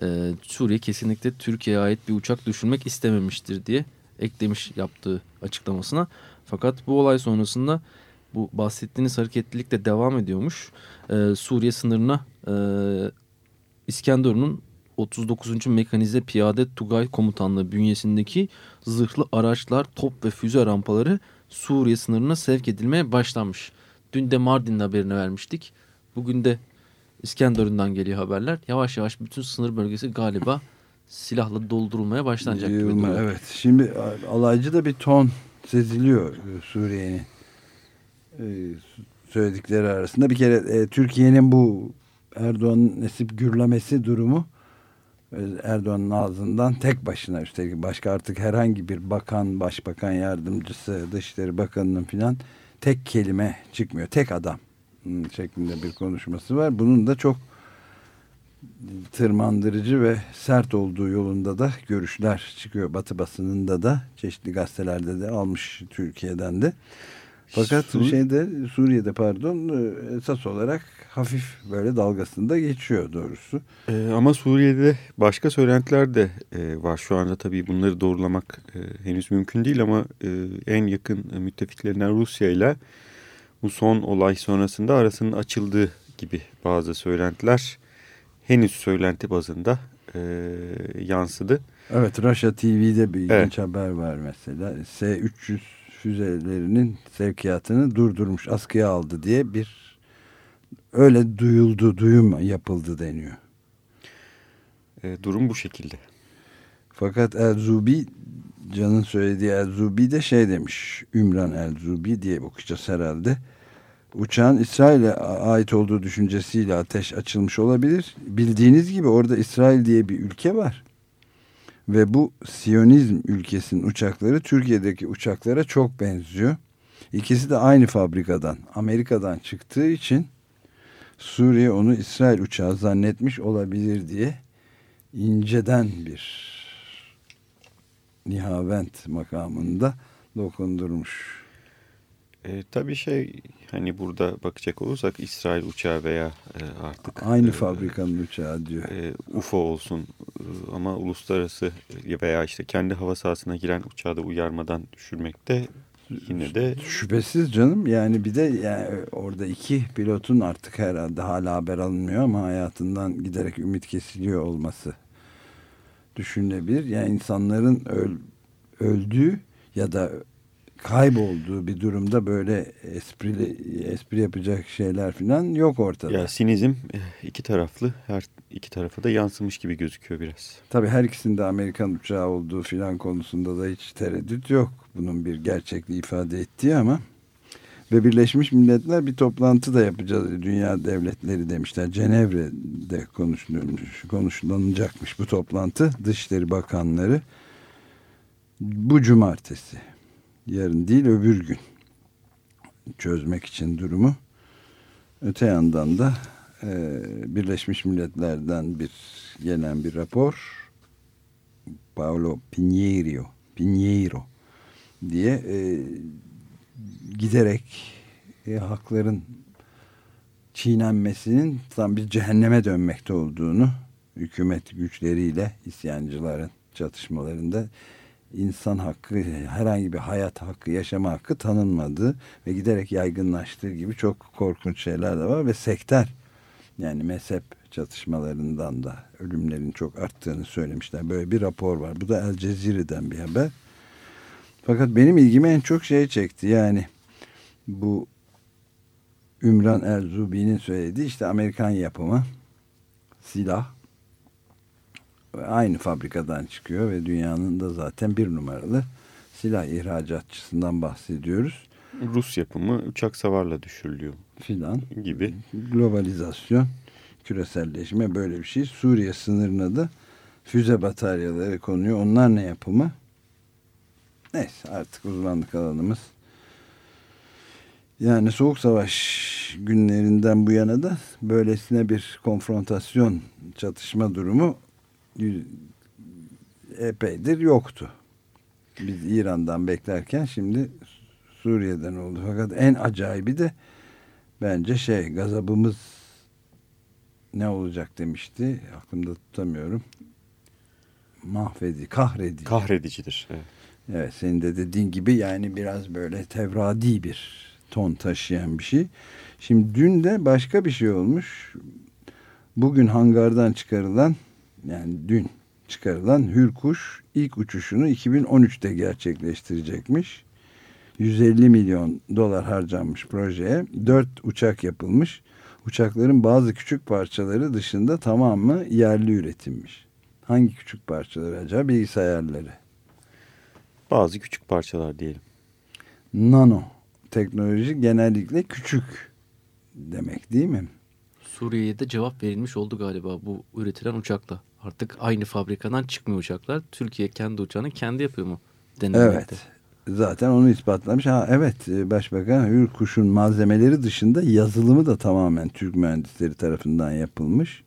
Ee, Suriye kesinlikle Türkiye'ye ait bir uçak düşürmek istememiştir diye eklemiş yaptığı açıklamasına. Fakat bu olay sonrasında bu bahsettiğiniz hareketlilik de devam ediyormuş. Ee, Suriye sınırına e, İskenderun'un 39. Mekanize Piyade Tugay Komutanlığı bünyesindeki zırhlı araçlar, top ve füze rampaları Suriye sınırına sevk edilmeye başlanmış. Dün de Mardin'in haberini vermiştik. Bugün de İskenderun'dan geliyor haberler. Yavaş yavaş bütün sınır bölgesi galiba silahla doldurulmaya başlanacak gibi duruyor. Evet. Şimdi alaycı da bir ton seziliyor e, Suriye'nin e, söyledikleri arasında. Bir kere e, Türkiye'nin bu Erdoğan'ın esip gürlemesi durumu Erdoğan'ın ağzından tek başına üstelik başka artık herhangi bir bakan, başbakan yardımcısı, dışişleri bakanının filan tek kelime çıkmıyor. Tek adam hmm, şeklinde bir konuşması var. Bunun da çok tırmandırıcı ve sert olduğu yolunda da görüşler çıkıyor. Batı basınında da çeşitli gazetelerde de almış Türkiye'den de. Fakat Su- şeyde Suriye'de pardon e, esas olarak hafif böyle dalgasında geçiyor doğrusu. Ee, ama Suriye'de başka söylentiler de e, var. Şu anda tabii bunları doğrulamak e, henüz mümkün değil ama e, en yakın müttefiklerinden Rusya ile bu son olay sonrasında arasının açıldığı gibi bazı söylentiler henüz söylenti bazında e, yansıdı. Evet Russia TV'de bir ilginç Evet. haber var mesela. S-300 füzelerinin sevkiyatını durdurmuş, askıya aldı diye bir öyle duyuldu, duyum yapıldı deniyor. E, durum bu şekilde. Fakat Elzubi, Can'ın söylediği Elzubi de şey demiş, Ümran Elzubi diye okuyacağız herhalde. Uçağın İsrail'e ait olduğu düşüncesiyle ateş açılmış olabilir. Bildiğiniz gibi orada İsrail diye bir ülke var. Ve bu Siyonizm ülkesinin uçakları Türkiye'deki uçaklara çok benziyor. İkisi de aynı fabrikadan, Amerika'dan çıktığı için Suriye onu İsrail uçağı zannetmiş olabilir diye inceden bir nihavent makamında dokundurmuş. E, tabii şey hani burada bakacak olursak İsrail uçağı veya e, artık Aynı e, fabrikanın uçağı diyor. e, UFO olsun e, ama uluslararası veya işte kendi hava sahasına giren uçağı da uyarmadan düşürmekte yine de Şüphesiz canım yani bir de yani orada iki pilotun artık herhalde hala haber alınmıyor ama hayatından giderek ümit kesiliyor olması düşünülebilir. Yani insanların öl- öldüğü ya da kaybolduğu bir durumda böyle esprili espri yapacak şeyler falan yok ortada. ya sinizm e, iki taraflı her iki tarafa da yansımış gibi gözüküyor biraz. Tabii her ikisinde Amerikan uçağı olduğu filan konusunda da hiç tereddüt yok. Bunun bir gerçekliği ifade ettiği ama ve Birleşmiş Milletler bir toplantı da yapacağız. Dünya devletleri demişler. Cenevre'de konuşulmuş, konuşulacakmış bu toplantı. Dışişleri Bakanları bu cumartesi. Yarın değil öbür gün çözmek için durumu. Öte yandan da e, Birleşmiş Milletler'den bir gelen bir rapor Paolo Pinheiro Pinheiro diye e, giderek e, hakların çiğnenmesinin tam bir cehenneme dönmekte olduğunu hükümet güçleriyle isyancıların çatışmalarında insan hakkı herhangi bir hayat hakkı yaşama hakkı tanınmadığı ve giderek yaygınlaştığı gibi çok korkunç şeyler de var ve sekter yani mezhep çatışmalarından da ölümlerin çok arttığını söylemişler. Böyle bir rapor var. Bu da El Cezire'den bir haber. Fakat benim ilgimi en çok şey çekti. Yani bu Ümran Erzubi'nin söylediği işte Amerikan yapımı silah aynı fabrikadan çıkıyor ve dünyanın da zaten bir numaralı silah ihracatçısından bahsediyoruz Rus yapımı uçak savarla düşürülüyor filan. gibi. globalizasyon, küreselleşme böyle bir şey. Suriye sınırına da füze bataryaları konuyor. Onlar ne yapımı? Neyse artık uzmanlık alanımız. Yani Soğuk Savaş günlerinden bu yana da böylesine bir konfrontasyon, çatışma durumu epeydir yoktu. Biz İran'dan beklerken şimdi Suriye'den oldu. Fakat en acayibi de bence şey gazabımız ne olacak demişti. Aklımda tutamıyorum. Mahvedi, kahredici. Kahredicidir. Evet. Evet senin de dediğin gibi yani biraz böyle tevradi bir ton taşıyan bir şey. Şimdi dün de başka bir şey olmuş. Bugün hangardan çıkarılan yani dün çıkarılan Hürkuş ilk uçuşunu 2013'te gerçekleştirecekmiş. 150 milyon dolar harcanmış projeye. 4 uçak yapılmış. Uçakların bazı küçük parçaları dışında tamamı yerli üretimmiş. Hangi küçük parçaları acaba? Bilgisayarları. Bazı küçük parçalar diyelim. nano teknoloji genellikle küçük demek değil mi? Suriye'ye de cevap verilmiş oldu galiba bu üretilen uçakla. Artık aynı fabrikadan çıkmıyor uçaklar. Türkiye kendi uçağını kendi yapıyor mu? denilmekte. Evet. Zaten onu ispatlamış. Ha evet e, Başbakan Hürkuş'un malzemeleri dışında yazılımı da tamamen Türk mühendisleri tarafından yapılmış.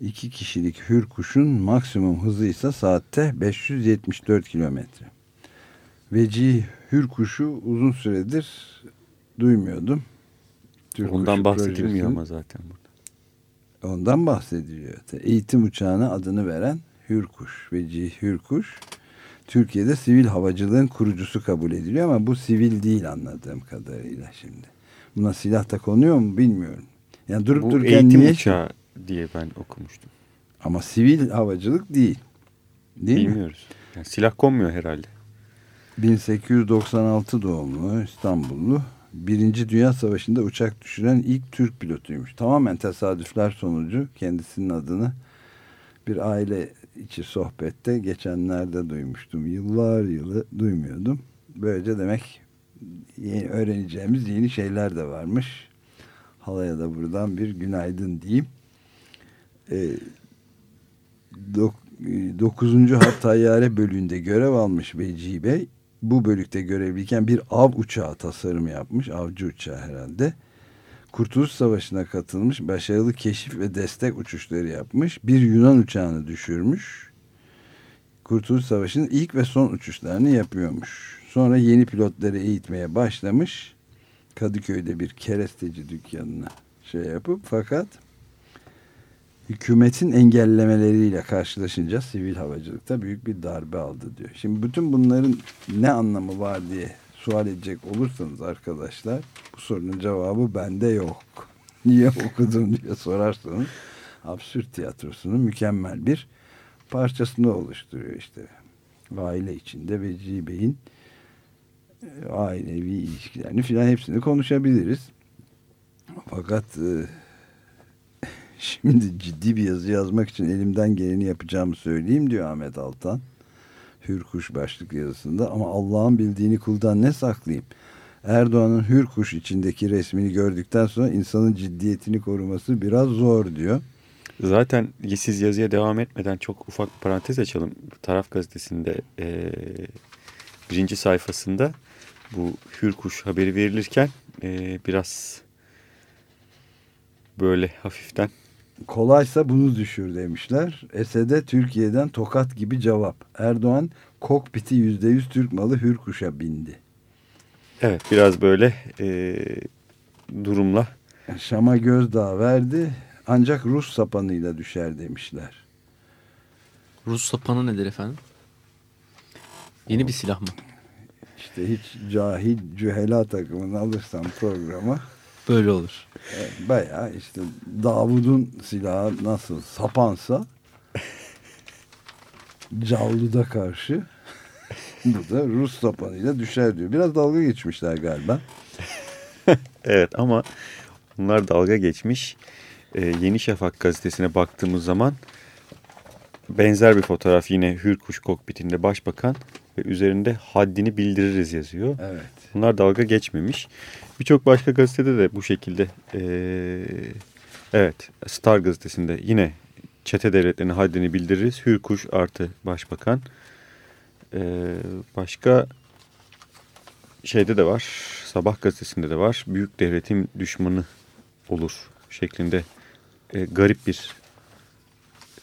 İki kişilik Hürkuş'un maksimum hızı ise saatte 574 kilometre. Veci Hürkuş'u uzun süredir duymuyordum. Türk Ondan bahsedilmiyor ama zaten. Ondan bahsediliyor. Eğitim uçağına adını veren Hürkuş, Veci Hürkuş. Türkiye'de sivil havacılığın kurucusu kabul ediliyor ama bu sivil değil anladığım kadarıyla şimdi. Buna silah da konuyor mu bilmiyorum. Yani durup Bu dururken eğitim niye... uçağı diye ben okumuştum. Ama sivil havacılık değil. Değil mi? Bilmiyoruz. Yani silah konmuyor herhalde. 1896 doğumlu İstanbullu. Birinci Dünya Savaşı'nda uçak düşüren ilk Türk pilotuymuş. Tamamen tesadüfler sonucu kendisinin adını bir aile içi sohbette geçenlerde duymuştum. Yıllar yılı duymuyordum. Böylece demek yeni öğreneceğimiz yeni şeyler de varmış. Halaya da buradan bir günaydın diyeyim. Ee, dok, 9. Harp Tayyare bölüğünde görev almış Vecihi Bey. Bu bölükte görevliyken bir av uçağı tasarımı yapmış. Avcı uçağı herhalde. Kurtuluş Savaşı'na katılmış. Başarılı keşif ve destek uçuşları yapmış. Bir Yunan uçağını düşürmüş. Kurtuluş Savaşı'nın ilk ve son uçuşlarını yapıyormuş. Sonra yeni pilotları eğitmeye başlamış. Kadıköy'de bir keresteci dükkanına şey yapıp fakat hükümetin engellemeleriyle karşılaşınca sivil havacılıkta büyük bir darbe aldı diyor. Şimdi bütün bunların ne anlamı var diye sual edecek olursanız arkadaşlar bu sorunun cevabı bende yok. Niye okudum diye sorarsanız absürt tiyatrosunun mükemmel bir parçasını oluşturuyor işte. Aile içinde Vecihi Bey'in e, ailevi ilişkilerini filan hepsini konuşabiliriz. Fakat e, şimdi ciddi bir yazı yazmak için elimden geleni yapacağımı söyleyeyim diyor Ahmet Altan. Hürkuş başlık yazısında ama Allah'ın bildiğini kuldan ne saklayayım? Erdoğan'ın Hürkuş içindeki resmini gördükten sonra insanın ciddiyetini koruması biraz zor diyor. Zaten siz yazıya devam etmeden çok ufak bir parantez açalım. Taraf gazetesinde e, birinci sayfasında bu Hürkuş haberi verilirken e, biraz böyle hafiften Kolaysa bunu düşür demişler. Esed'e Türkiye'den tokat gibi cevap. Erdoğan kokpiti %100 Türk malı Hürkuş'a bindi. evet biraz böyle e, durumla Şam'a gözdağı verdi ancak Rus sapanıyla düşer demişler. Rus sapanı nedir efendim? Yeni bir silah mı? İşte hiç cahil cühela takımını alırsam programa Böyle olur. Bayağı işte Davud'un silahı nasıl sapansa Cavlu'da karşı bu da Rus sapanıyla düşer diyor. Biraz dalga geçmişler galiba. Evet ama bunlar dalga geçmiş. Ee, Yeni Şafak gazetesine baktığımız zaman benzer bir fotoğraf yine Hürkuş kokpitinde başbakan ve üzerinde haddini bildiririz yazıyor. Evet. Bunlar dalga geçmemiş. Birçok başka gazetede de bu şekilde ee, evet Star gazetesinde yine çete devletlerine haddini bildiririz. Hürkuş artı başbakan. Ee, başka şeyde de var. Sabah gazetesinde de var. Büyük devletin düşmanı olur şeklinde e, garip bir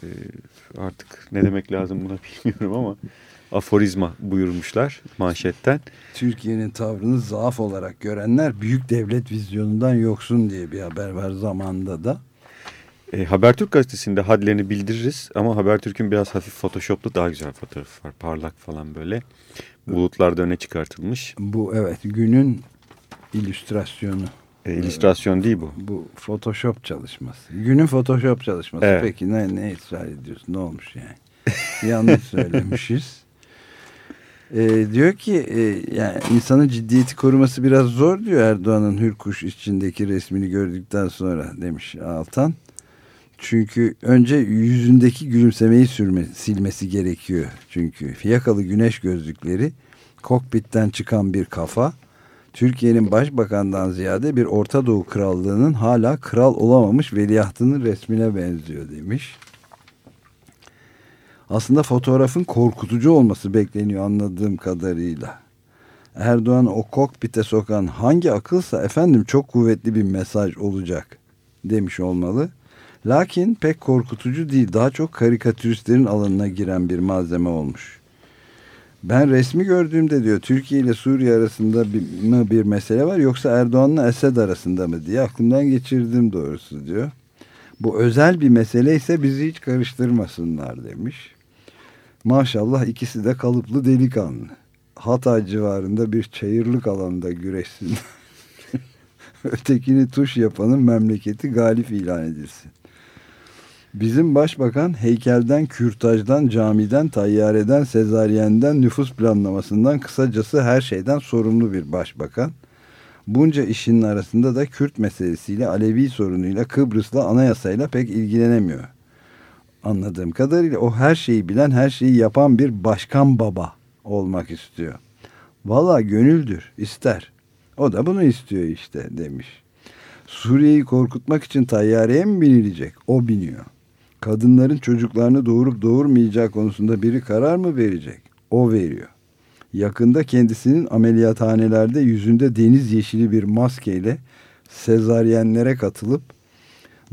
e, artık ne demek lazım buna bilmiyorum ama aforizma buyurmuşlar manşetten. Türkiye'nin tavrını zaaf olarak görenler büyük devlet vizyonundan yoksun diye bir haber var zamanda da. E, Habertürk gazetesinde hadlerini bildiririz ama Habertürk'ün biraz hafif photoshoplu daha güzel fotoğrafı var. Parlak falan böyle. Bulutlarda öne çıkartılmış. Bu evet günün illüstrasyonu. E, illüstrasyon değil bu. Bu Photoshop çalışması. Günün Photoshop çalışması. Evet. Peki ne, ne ısrar ediyorsun? Ne olmuş yani? Yanlış söylemişiz. Ee, diyor ki e, yani insanın ciddiyeti koruması biraz zor diyor Erdoğan'ın hürkuş içindeki resmini gördükten sonra demiş Altan. Çünkü önce yüzündeki gülümsemeyi sürme, silmesi gerekiyor. Çünkü fiyakalı güneş gözlükleri, kokpitten çıkan bir kafa, Türkiye'nin başbakandan ziyade bir Orta Doğu krallığının hala kral olamamış veliahtının resmine benziyor demiş. Aslında fotoğrafın korkutucu olması bekleniyor anladığım kadarıyla. Erdoğan o kokpite sokan hangi akılsa efendim çok kuvvetli bir mesaj olacak demiş olmalı. Lakin pek korkutucu değil daha çok karikatüristlerin alanına giren bir malzeme olmuş. Ben resmi gördüğümde diyor Türkiye ile Suriye arasında bir, mı bir mesele var yoksa Erdoğan'la Esed arasında mı diye aklımdan geçirdim doğrusu diyor. Bu özel bir mesele ise bizi hiç karıştırmasınlar demiş. Maşallah ikisi de kalıplı delikanlı. Hatay civarında bir çayırlık alanda güreşsin. ötekini tuş yapanın memleketi galip ilan edilsin. Bizim başbakan heykelden, kürtajdan, camiden, tayyareden, sezaryenden, nüfus planlamasından kısacası her şeyden sorumlu bir başbakan. Bunca işinin arasında da Kürt meselesiyle, Alevi sorunuyla, Kıbrıs'la, anayasayla pek ilgilenemiyor. Anladığım kadarıyla o her şeyi bilen, her şeyi yapan bir başkan baba olmak istiyor. Valla gönüldür, ister. O da bunu istiyor işte demiş. Suriye'yi korkutmak için tayyareye mi binilecek? O biniyor. Kadınların çocuklarını doğurup doğurmayacağı konusunda biri karar mı verecek? O veriyor. Yakında kendisinin ameliyathanelerde yüzünde deniz yeşili bir maskeyle sezaryenlere katılıp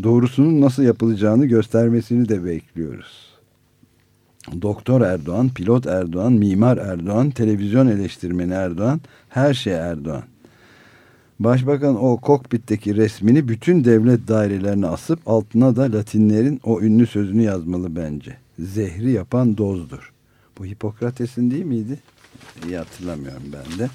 doğrusunun nasıl yapılacağını göstermesini de bekliyoruz. Doktor Erdoğan, pilot Erdoğan, mimar Erdoğan, televizyon eleştirmeni Erdoğan, her şey Erdoğan. Başbakan o kokpitteki resmini bütün devlet dairelerine asıp altına da Latinlerin o ünlü sözünü yazmalı bence. Zehri yapan dozdur. Bu Hipokrates'in değil miydi? İyi hatırlamıyorum ben de.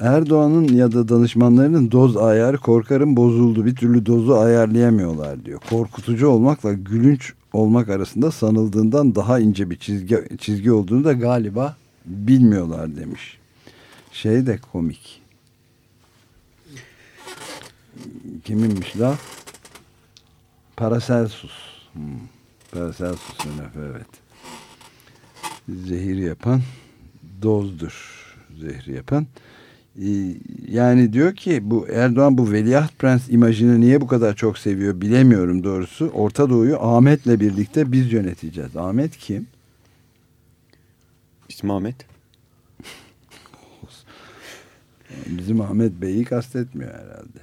Erdoğan'ın ya da danışmanlarının doz ayarı korkarım bozuldu. Bir türlü dozu ayarlayamıyorlar diyor. Korkutucu olmakla gülünç olmak arasında sanıldığından daha ince bir çizgi, çizgi olduğunu da galiba bilmiyorlar demiş. Şey de komik. Kiminmiş la? Paracelsus. Hmm. Paracelsus'un evet. Zehir yapan dozdur. Zehri yapan. Ee, Yani diyor ki bu Erdoğan bu Veliaht Prens imajını niye bu kadar çok seviyor bilemiyorum doğrusu. Orta Doğu'yu Ahmet'le birlikte biz yöneteceğiz. Ahmet kim? İsmi Ahmet. Bizim Ahmet Bey'i kastetmiyor herhalde.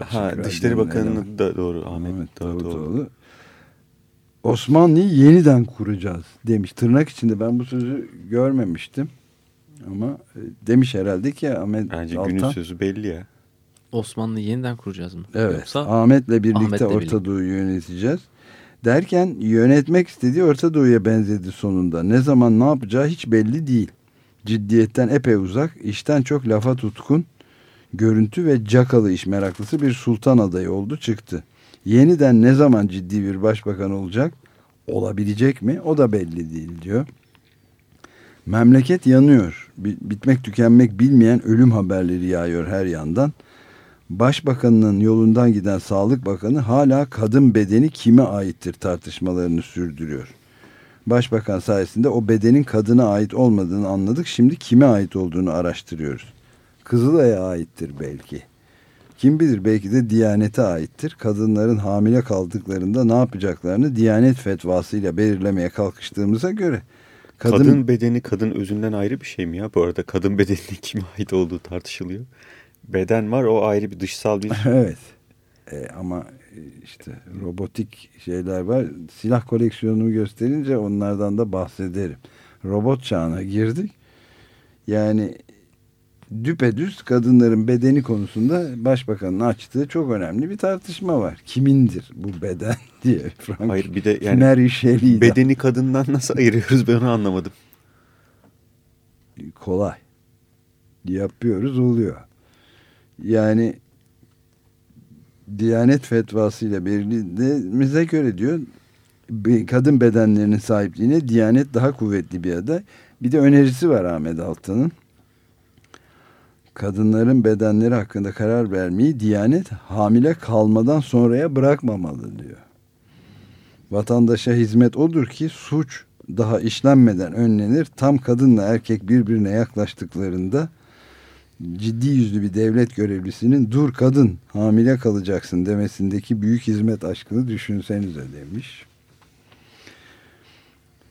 Ha, Açık Dışişleri Radyo'nun Bakanı'nı da doğru. Ahmet, Ahmet Davutoğlu. Davutoğlu. Osmanlı'yı yeniden kuracağız demiş. Tırnak içinde ben bu sözü görmemiştim. Ama e, demiş herhalde ki Ahmet Bence Altan. günün sözü belli ya. Osmanlı yeniden kuracağız mı? Evet. Yoksa Ahmet'le birlikte Ahmet'le Orta birlikte. Doğu'yu yöneteceğiz. Derken yönetmek istediği Orta Doğu'ya benzedi sonunda. Ne zaman ne yapacağı hiç belli değil. Ciddiyetten epey uzak, işten çok lafa tutkun, görüntü ve cakalı iş meraklısı bir sultan adayı oldu çıktı. Yeniden ne zaman ciddi bir başbakan olacak, olabilecek mi o da belli değil diyor. Memleket yanıyor. Bi- Bitmek tükenmek bilmeyen ölüm haberleri yağıyor her yandan. Başbakanının yolundan giden Sağlık Bakanı hala kadın bedeni kime aittir tartışmalarını sürdürüyor. Başbakan sayesinde o bedenin kadına ait olmadığını anladık. Şimdi kime ait olduğunu araştırıyoruz. Kızılay'a aittir belki. Kim bilir belki de Diyanet'e aittir. Kadınların hamile kaldıklarında ne yapacaklarını Diyanet fetvasıyla belirlemeye kalkıştığımıza göre Kadın, bedeni kadın özünden ayrı bir şey mi ya? Bu arada kadın bedeninin kime ait olduğu tartışılıyor. Beden var o ayrı bir dışsal bir... Evet. E, ama e, işte robotik şeyler var. Silah koleksiyonumu gösterince onlardan da bahsederim. Robot çağına girdik. Yani düpedüz kadınların bedeni konusunda başbakanın açtığı çok önemli bir tartışma var. Kimindir bu beden diye. Frank Hayır bir de yani Mary bedeni kadından nasıl ayırıyoruz ben onu anlamadım. kolay. Yapıyoruz oluyor. Yani Diyanet fetvasıyla belirlediğimize göre diyor kadın bedenlerinin sahipliğine Diyanet daha kuvvetli bir aday. Bir de önerisi var Ahmet Altan'ın. Kadınların bedenleri hakkında karar vermeyi Diyanet hamile kalmadan sonraya bırakmamalı diyor. Vatandaşa hizmet odur ki suç daha işlenmeden önlenir. Tam kadınla erkek birbirine yaklaştıklarında ciddi yüzlü bir devlet görevlisinin dur kadın hamile kalacaksın demesindeki büyük hizmet aşkını düşünsenize demiş.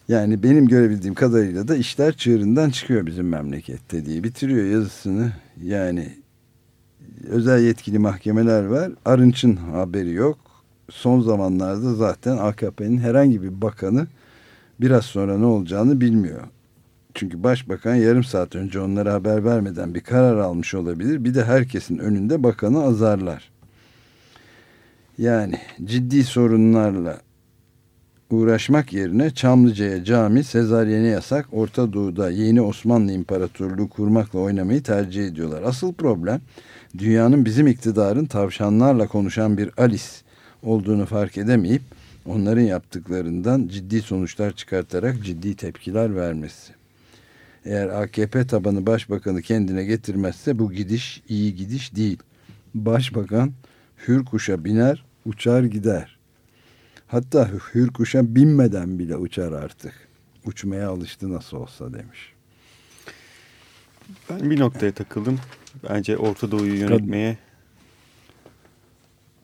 Yani benim görebildiğim kadarıyla da işler çığırından çıkıyor bizim memlekette diye bitiriyor yazısını. Yani özel yetkili mahkemeler var. Arınç'ın haberi yok. Son zamanlarda zaten AKP'nin herhangi bir bakanı biraz sonra ne olacağını bilmiyor. Çünkü başbakan yarım saat önce onlara haber vermeden bir karar almış olabilir. Bir de herkesin önünde bakanı azarlar. Yani ciddi sorunlarla uğraşmak yerine Çamlıca'ya cami, Sezaryene yasak, Orta Doğu'da yeni Osmanlı İmparatorluğu kurmakla oynamayı tercih ediyorlar. Asıl problem dünyanın bizim iktidarın tavşanlarla konuşan bir Alice olduğunu fark edemeyip onların yaptıklarından ciddi sonuçlar çıkartarak ciddi tepkiler vermesi. Eğer AKP tabanı başbakanı kendine getirmezse bu gidiş iyi gidiş değil. Başbakan hürkuşa biner, uçar gider. Hatta hürkuşa binmeden bile uçar artık. Uçmaya alıştı nasıl olsa demiş. Ben bir noktaya takıldım. Bence Orta Doğu'yu yönetmeye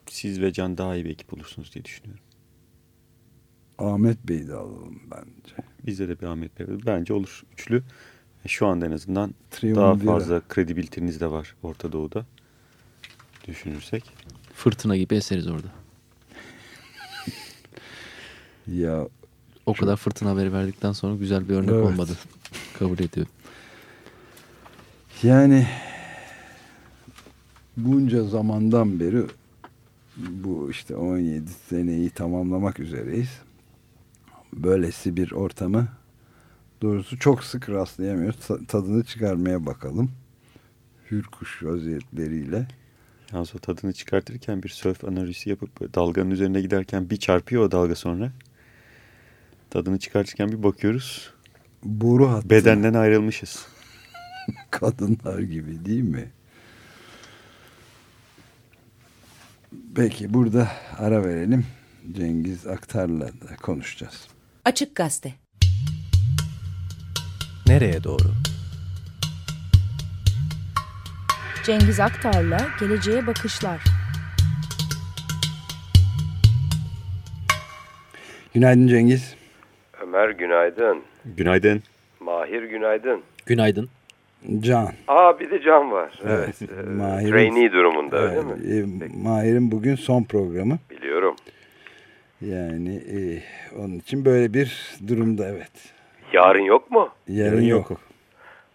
siz ve Can daha iyi bir ekip olursunuz diye düşünüyorum. Ahmet Bey'i de alalım bence. Bizde de bir Ahmet Bey. var. Bence olur üçlü. E, Şu anda en azından daha Triumvira. fazla kredibiliteniz de var Orta Doğu'da. Düşünürsek. Fırtına gibi eseriz orada. Ya O kadar fırtına haberi verdikten sonra güzel bir örnek Evet. olmadı. Kabul ediyorum. Yani bunca zamandan beri bu işte 17 seneyi tamamlamak üzereyiz. Böylesi bir ortamı doğrusu çok sık rastlayamıyoruz. Ta- Tadını çıkarmaya bakalım. Hürkuş vaziyetleriyle. Yalnız o tadını çıkartırken bir surf analizi yapıp dalganın üzerine giderken bir çarpıyor o dalga sonra. Tadını çıkartırken bir bakıyoruz. Boru hattı Bedenden ayrılmışız. kadınlar gibi değil mi? Peki burada ara verelim. Cengiz Aktar'la da konuşacağız. Açık Gazete. Nereye doğru? Cengiz Aktar'la Geleceğe Bakışlar. Günaydın Cengiz. Ömer günaydın. Günaydın. Mahir günaydın. Günaydın. Can. Aa bir de Can var. Evet, e, Mahir'in- trainee durumunda öyle Evet, mi? e, Mahir'in bugün son programı. Biliyorum. Yani e, onun için böyle bir durumda evet. Yarın yok mu? Yarın, Yarın yok. yok.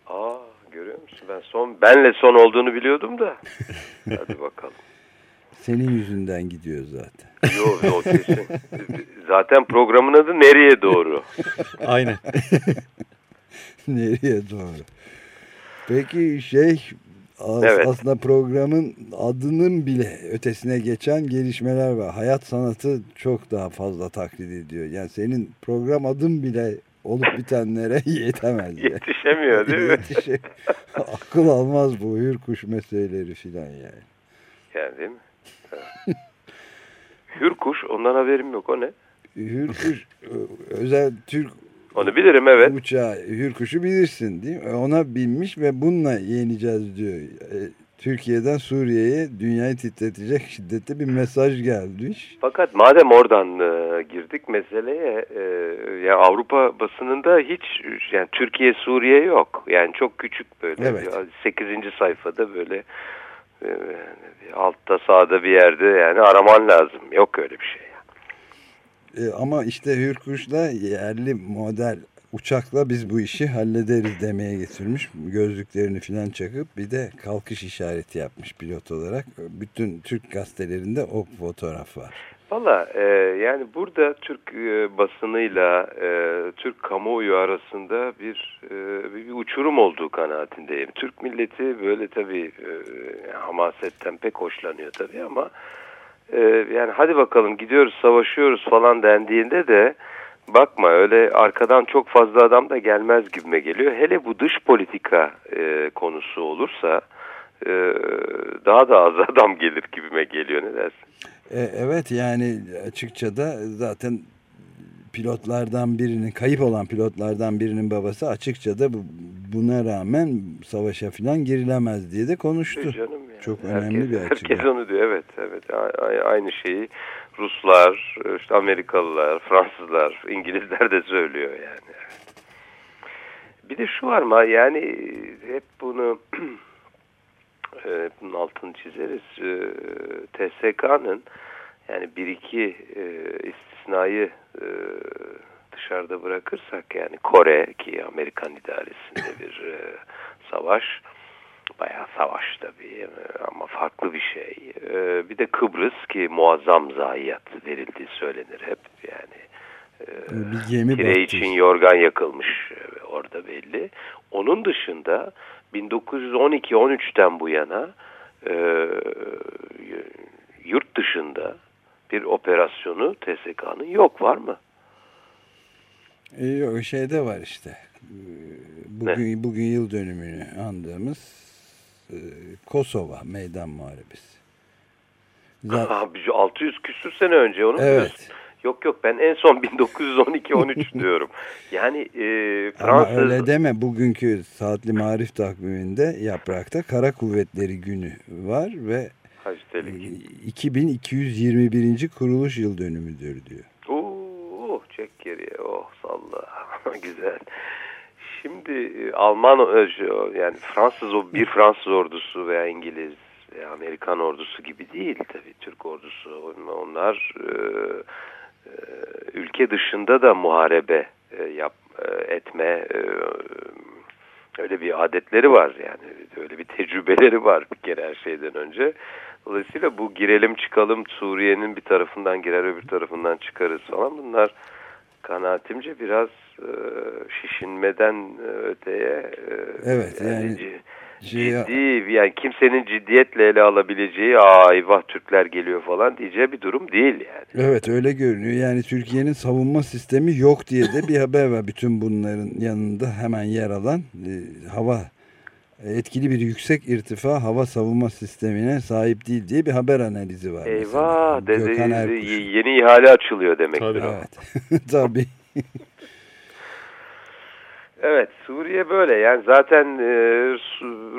Aa görüyor musun? Ben son benle son olduğunu biliyordum da. Hadi bakalım. Senin yüzünden gidiyor zaten. Yok o kesin. Zaten programın adı nereye doğru? Aynen. Nereye doğru? Peki şey Evet. aslında programın adının bile ötesine geçen gelişmeler var. Hayat sanatı çok daha fazla taklit ediyor. Yani senin program adın bile olup bitenlere yetemez. yani. Yetişemiyor değil mi? Yetişe- Akıl almaz bu hürkuş meseleleri filan yani. Yani değil mi? Hürkuş ondan haberim yok o ne? Hürkuş özel Türk Onu bilirim evet. uçağı Hürkuş'u bilirsin değil mi? Ona binmiş ve bununla yeneceğiz diyor. E, Türkiye'den Suriye'ye dünyayı titretecek şiddette bir mesaj gelmiş. Fakat madem oradan e, girdik meseleye e, ya Avrupa basınında hiç yani Türkiye Suriye yok. Yani çok küçük böyle Evet. 8. sayfada böyle altta sağda bir yerde yani araman lazım. Yok öyle bir şey. E, ama işte Hürkuş'la yerli model uçakla biz bu işi hallederiz demeye getirmiş. Gözlüklerini filan çakıp bir de kalkış işareti yapmış pilot olarak. Bütün Türk gazetelerinde o fotoğraf var. Valla e, yani burada Türk e, basınıyla e, Türk kamuoyu arasında bir, e, bir uçurum olduğu kanaatindeyim. Türk milleti böyle tabii e, hamasetten pek hoşlanıyor tabii ama e, yani hadi bakalım gidiyoruz savaşıyoruz falan dendiğinde de bakma öyle arkadan çok fazla adam da gelmez gibime geliyor. Hele bu dış politika e, konusu olursa e, daha da az adam gelir gibime geliyor ne dersin? E, evet yani açıkça da zaten pilotlardan birinin kayıp olan pilotlardan birinin babası açıkça da bu, buna rağmen savaşa filan girilemez diye de konuştu. Tabii canım yani. Çok Herkes- önemli bir açıklama. Herkes onu diyor evet evet aynı şeyi Ruslar, işte Amerikalılar, Fransızlar, İngilizler de söylüyor yani. Bir de şu var mı yani hep bunu e, bunun altını çizeriz. E, TSK'nın yani bir iki e, istisnayı e, dışarıda bırakırsak yani Kore ki Amerikan idaresinde bir e, savaş bayağı savaş tabii e, ama farklı bir şey. E, bir de Kıbrıs ki muazzam zayiat verildiği söylenir hep yani. E, Bir gemi için yorgan yakılmış e, orada belli. Onun dışında 1912-13'ten bu yana e, yurt dışında bir operasyonu TSK'nın yok var mı? E, yok şeyde var işte. E, Bugün, bugün yıl dönümünü andığımız e, Kosova meydan muharebesi. Zaten, Aha, biz 600 küsür sene önce onu Evet. diyorsun? Yok yok ben en son 1912-13 diyorum. Yani e, ama Fransız... öyle deme bugünkü saatli marif takviminde yaprakta Kara Kuvvetleri Günü var ve Ha, e, üstelik. 2221. kuruluş yıl dönümüdür diyor. Oo, çek geriye. Oh salla. Güzel. Şimdi e, Alman yani Fransız o bir Fransız ordusu veya İngiliz Amerikan ordusu gibi değil tabii Türk ordusu. Onlar e, ülke dışında da muharebe e, yap e, etme e, öyle bir adetleri var yani öyle bir tecrübeleri var bir kere her şeyden önce. Dolayısıyla bu girelim çıkalım Suriye'nin bir tarafından girer öbür tarafından çıkarız falan bunlar kanaatimce biraz e, şişinmeden e, öteye e, Evet, yani şey- ciddi yani kimsenin ciddiyetle ele alabileceği aa eyvah Türkler geliyor falan diyeceği bir durum değil yani. Evet öyle görünüyor. Yani Türkiye'nin savunma sistemi yok diye de bir haber var. Bütün bunların yanında hemen yer alan e, hava etkili bir yüksek irtifa hava savunma sistemine sahip değil diye bir haber analizi var. Eyvah Erkuş. yeni ihale açılıyor demek. Tabii. Evet. Tabii. Evet Suriye böyle yani zaten e,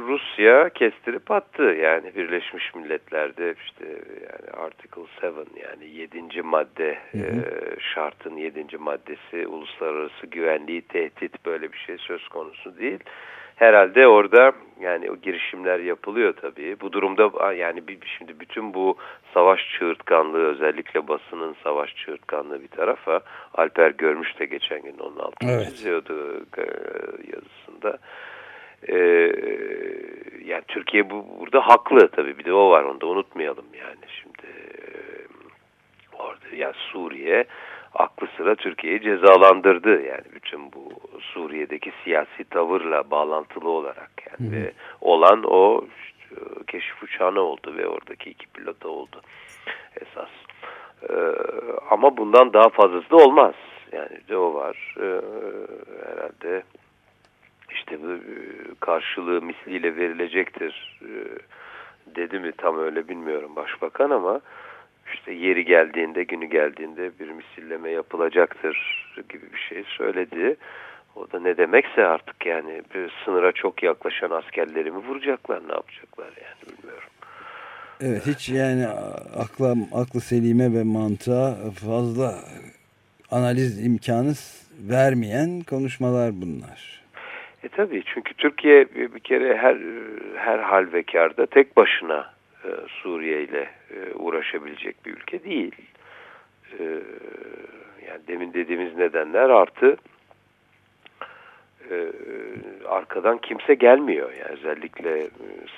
Rusya kestirip attı yani Birleşmiş Milletler'de işte yani Article 7 yani 7. madde e, şartın 7. maddesi uluslararası güvenliği tehdit böyle bir şey söz konusu değil. Herhalde orada yani o girişimler yapılıyor tabii. Bu durumda yani şimdi bütün bu savaş çığırtkanlığı özellikle basının savaş çığırtkanlığı bir tarafa Alper görmüş de geçen gün onun altını Evet. çiziyordu e, yazısında. Ee, yani Türkiye bu burada haklı tabii bir de o var onu da unutmayalım yani şimdi e, orada ya Suriye aklı sıra Türkiye'yi cezalandırdı yani bütün bu Suriye'deki siyasi tavırla bağlantılı olarak yani ve olan o işte, keşif uçağına oldu ve oradaki iki pilota oldu esas. Ee, ama bundan daha fazlası da olmaz. Yani de o var. Ee, herhalde işte bu e, karşılığı misliyle verilecektir e, dedi mi tam öyle bilmiyorum başbakan ama işte yeri geldiğinde günü geldiğinde bir misilleme yapılacaktır gibi bir şey söyledi. O da ne demekse artık yani bir sınıra çok yaklaşan askerlerimi vuracaklar ne yapacaklar yani bilmiyorum. Evet hiç yani akla, aklı selime ve mantığa fazla analiz imkanı vermeyen konuşmalar bunlar. E tabii çünkü Türkiye bir bir kere her her hal ve karda tek başına e, Suriye ile e, uğraşabilecek bir ülke değil. E, yani demin dediğimiz nedenler artı arkadan kimse gelmiyor. Yani özellikle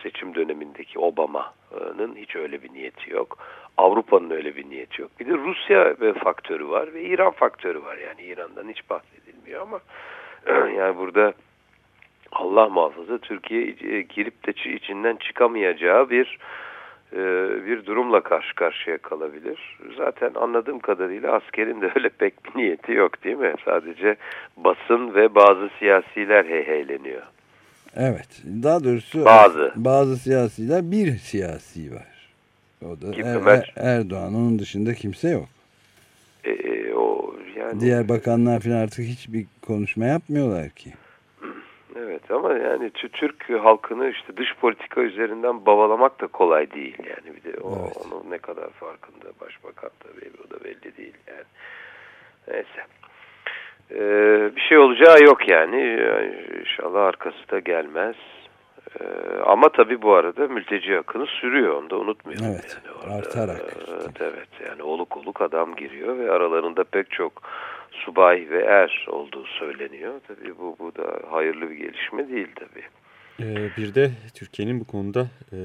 seçim dönemindeki Obama'nın hiç öyle bir niyeti yok. Avrupa'nın öyle bir niyeti yok. Bir de Rusya faktörü var ve İran faktörü var. Yani İran'dan hiç bahsedilmiyor ama yani burada Allah muhafaza Türkiye girip de çi- içinden çıkamayacağı bir bir durumla karşı karşıya kalabilir. Zaten anladığım kadarıyla askerin de öyle pek bir niyeti yok değil mi? Sadece basın ve bazı siyasiler heyheyleniyor. Evet. Daha doğrusu Bazı. bazı siyasiler bir siyasi var. O da Kim Er-? Er- Erdoğan. Onun dışında kimse yok. E, e, o yani Diğer bakanlar falan artık hiçbir konuşma yapmıyorlar ki. Evet ama yani Tü- Türk halkını işte dış politika üzerinden bağlamak da kolay değil yani bir de o, Evet. onun ne kadar farkında başbakan tabii o da belli değil yani. Neyse. Ee, bir şey olacağı yok yani. Yani İnşallah arkası da gelmez. Ee, ama tabii bu arada mülteci akını sürüyor onu da unutmayalım. Evet, yani orada. artarak. Evet, evet yani oluk oluk adam giriyor ve aralarında pek çok subay ve er olduğu söyleniyor. Tabii bu, bu da hayırlı bir gelişme değil tabii. Ee, bir de Türkiye'nin bu konuda e,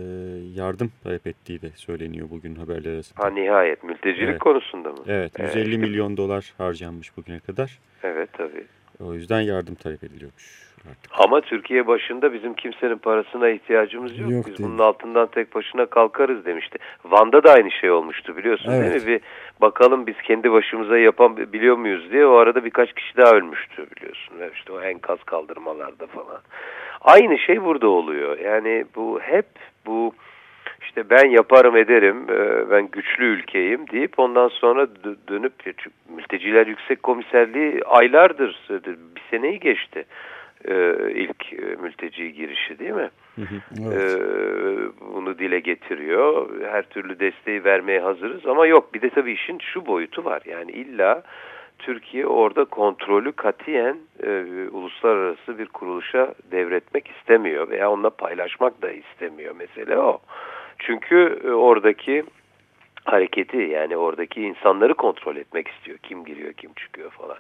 yardım talep ettiği de söyleniyor bugün haberler arasında. Ha nihayet mültecilik Evet. konusunda mı? Evet, 150 işte- milyon dolar harcanmış bugüne kadar. Evet tabii. O yüzden yardım talep ediliyormuş. Ama Türkiye başında bizim kimsenin parasına ihtiyacımız yok. Yok Biz değil. bunun altından tek başına kalkarız demişti. Van'da da aynı şey olmuştu biliyorsun Evet. değil mi? Bir bakalım biz kendi başımıza yapan biliyor muyuz diye o arada birkaç kişi daha ölmüştü biliyorsun. İşte o enkaz kaldırmalarda falan. Aynı şey burada oluyor. Yani bu hep bu işte ben yaparım ederim, e, ben güçlü ülkeyim deyip ondan sonra dö- dönüp mülteciler yüksek komiserliği aylardır, bir seneyi geçti e, ilk e, mülteci girişi değil mi? Evet. E, bunu dile getiriyor. Her türlü desteği vermeye hazırız ama yok bir de tabii işin şu boyutu var. Yani illa Türkiye orada kontrolü katiyen e, uluslararası bir kuruluşa devretmek istemiyor veya onunla paylaşmak da istemiyor. Mesele o. Çünkü e, oradaki hareketi yani oradaki insanları kontrol etmek istiyor. Kim giriyor, kim çıkıyor falan.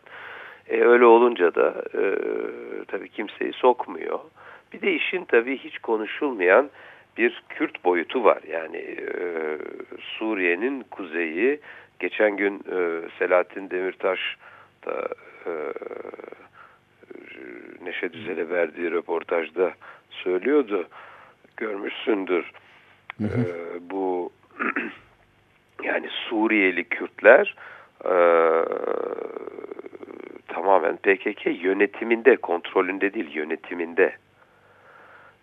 E, öyle olunca da e, tabii kimseyi sokmuyor. Bir de işin tabii hiç konuşulmayan bir Kürt boyutu var. Yani e, Suriye'nin kuzeyi geçen gün e, Selahattin Demirtaş da e, Neşe Düzel'e verdiği röportajda söylüyordu. Görmüşsündür. E, bu yani Suriyeli Kürtler e, tamamen PKK yönetiminde, kontrolünde değil yönetiminde.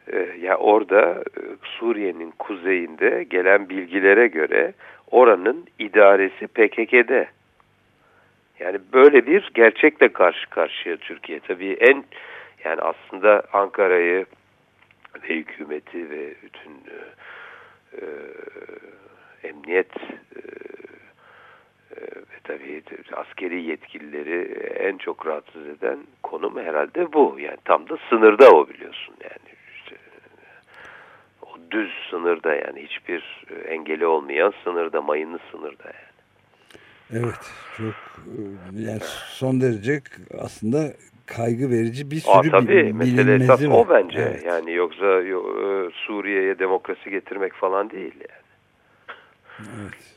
E, ya orada e, Suriye'nin kuzeyinde gelen bilgilere göre oranın idaresi PKK'de. Yani böyle bir gerçekle karşı karşıya Türkiye. Tabii en yani aslında Ankara'yı ve hükümeti ve bütün e, e, emniyet e, e, tabii askeri yetkilileri en çok rahatsız eden konum herhalde bu. Yani tam da sınırda o biliyorsun yani. işte, o düz sınırda yani hiçbir engeli olmayan sınırda, mayınlı sınırda yani. Evet. Çok e, yani son derece aslında kaygı verici bir Aa, sürü tabii mesele esas bilinmezi var. o bence. Evet. Yani yoksa yo- e, Suriye'ye demokrasi getirmek falan değil yani. Evet.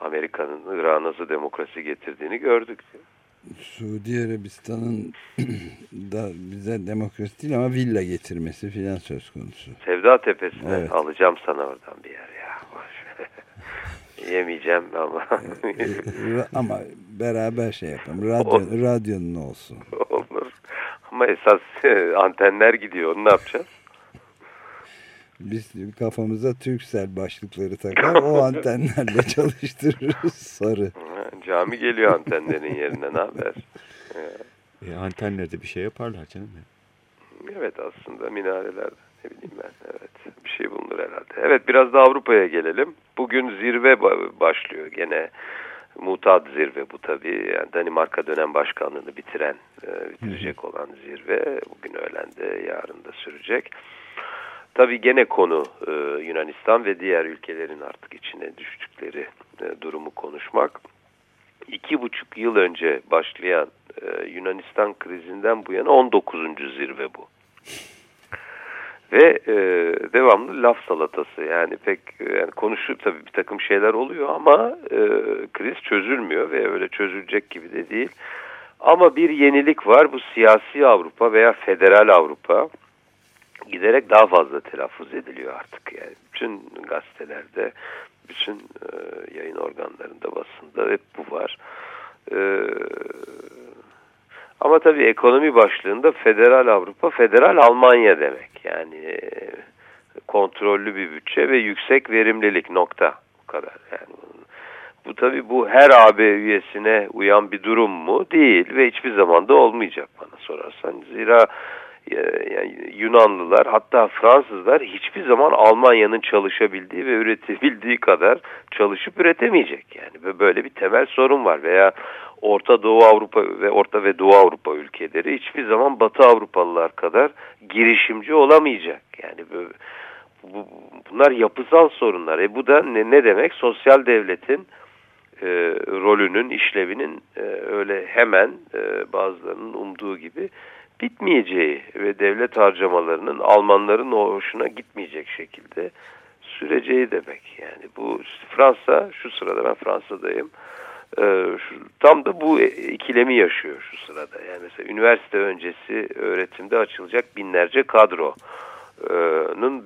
Amerika'nın Irak'a nasıl demokrasi getirdiğini gördük. Suudi Arabistan'ın da bize demokrasi değil ama villa getirmesi filan söz konusu. Sevda Tepesi'ne Evet. alacağım sana oradan bir yer ya. Yemeyeceğim ama Ra- ama beraber şey yapalım. Radyo, radyonun olsun. olur. Ama esas e, antenler gidiyor. Onu ne yapacağız? Biz kafamıza Türksel başlıkları takar o antenlerle çalıştırırız sarı. Cami geliyor antenlerin yerine ne haber? E, antenlerde bir şey yaparlar canım. Evet aslında minareler ne bileyim ben evet bir şey bulunur herhalde. Evet biraz da Avrupa'ya gelelim. Bugün zirve ba- başlıyor gene mutat zirve bu tabii. Yani Danimarka dönem başkanlığını bitiren e, bitirecek olan zirve bugün öğlende yarın da sürecek. Tabii gene konu e, Yunanistan ve diğer ülkelerin artık içine düştükleri e, durumu konuşmak. İki buçuk yıl önce başlayan e, Yunanistan krizinden bu yana 19. zirve bu. Ve e, devamlı laf salatası yani pek e, yani konuşup tabii bir takım şeyler oluyor ama e, kriz çözülmüyor ve öyle çözülecek gibi de değil. Ama bir yenilik var bu siyasi Avrupa veya federal Avrupa giderek daha fazla telaffuz ediliyor artık. Yani bütün gazetelerde, bütün e, yayın organlarında, basında hep bu var. E, ama tabii ekonomi başlığında federal Avrupa, federal Almanya demek. Yani e, kontrollü bir bütçe ve yüksek verimlilik nokta. Bu kadar. Yani bu tabii bu her AB üyesine uyan bir durum mu? Değil ve hiçbir zaman da olmayacak bana sorarsan. Zira yani Yunanlılar hatta Fransızlar hiçbir zaman Almanya'nın çalışabildiği ve üretebildiği kadar çalışıp üretemeyecek. Yani böyle bir temel sorun var veya Orta Doğu Avrupa ve Orta ve Doğu Avrupa ülkeleri hiçbir zaman Batı Avrupalılar kadar girişimci olamayacak. Yani böyle, bu, bunlar yapısal sorunlar. E bu da ne, ne demek? Sosyal devletin e, rolünün, işlevinin e, öyle hemen e, bazılarının umduğu gibi bitmeyeceği ve devlet harcamalarının Almanların hoşuna gitmeyecek şekilde süreceği demek. Yani bu Fransa, şu sırada ben Fransa'dayım. e, şu, tam da bu ikilemi yaşıyor şu sırada. Yani mesela üniversite öncesi öğretimde açılacak binlerce kadronun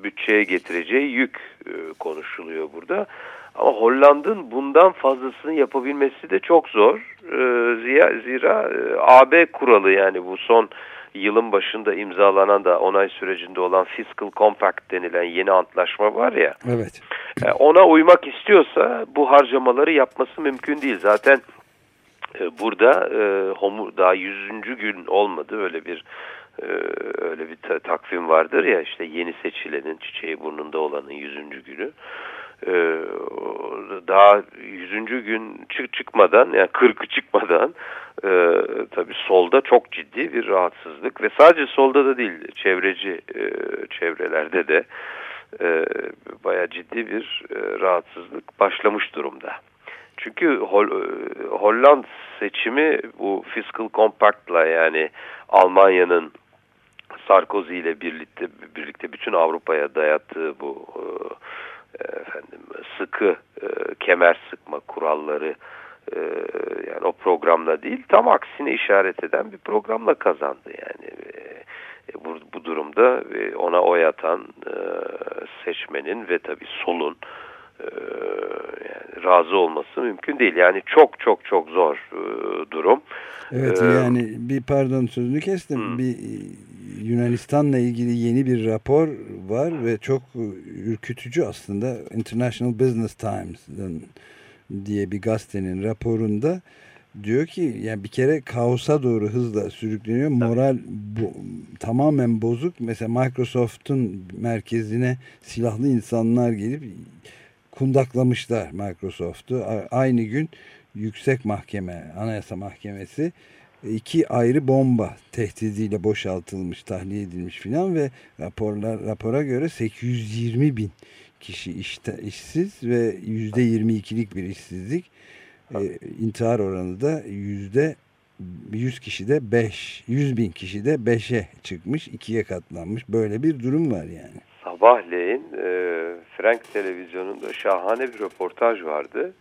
bütçeye getireceği yük e, konuşuluyor burada. Ama Hollanda'nın bundan fazlasını yapabilmesi de çok zor. E, zira e, AB kuralı yani bu son yılın başında imzalanan da onay sürecinde olan Fiscal Compact denilen yeni antlaşma var ya. Evet. E, ona uymak istiyorsa bu harcamaları yapması mümkün değil. Zaten e, burada e, homu, daha 100. gün olmadı öyle bir öyle bir ta takvim vardır ya işte yeni seçilenin çiçeği burnunda olanın 100. günü. Ee, daha 100. gün çık çıkmadan yani 40'ı çıkmadan e, tabii solda çok ciddi bir rahatsızlık ve sadece solda da değil çevreci e, çevrelerde de e, bayağı ciddi bir e, rahatsızlık başlamış durumda. Çünkü Hol e, Holland seçimi bu Fiscal Compact'la yani Almanya'nın Sarkozy ile birlikte birlikte bütün Avrupa'ya dayattığı bu e, efendim sıkı e, kemer sıkma kuralları e, yani o programla değil tam aksine işaret eden bir programla kazandı yani. E, bu, bu durumda e, ona oy atan e, seçmenin ve tabi solun e, yani razı olması mümkün değil yani çok çok çok zor e, durum. Evet ee, yani bir pardon sözünü kestim hmm. bir Yunanistan'la ilgili yeni bir rapor var ve çok ürkütücü aslında International Business Times diye bir gazetenin raporunda diyor ki yani bir kere kaosa doğru hızla sürükleniyor. Moral bo tamamen bozuk. Mesela Microsoft'un merkezine silahlı insanlar gelip kundaklamışlar Microsoft'u. Aynı gün Yüksek Mahkeme, Anayasa Mahkemesi iki ayrı bomba tehdidiyle boşaltılmış, tahliye edilmiş filan ve raporlar rapora göre 820 bin kişi işte işsiz ve yüzde 22'lik bir işsizlik. Ee, intihar oranı da yüzde 100 kişi de 5, 100 bin kişi de 5'e çıkmış, ikiye katlanmış. Böyle bir durum var yani. Sabahleyin e, Frank televizyonunda şahane bir röportaj vardı.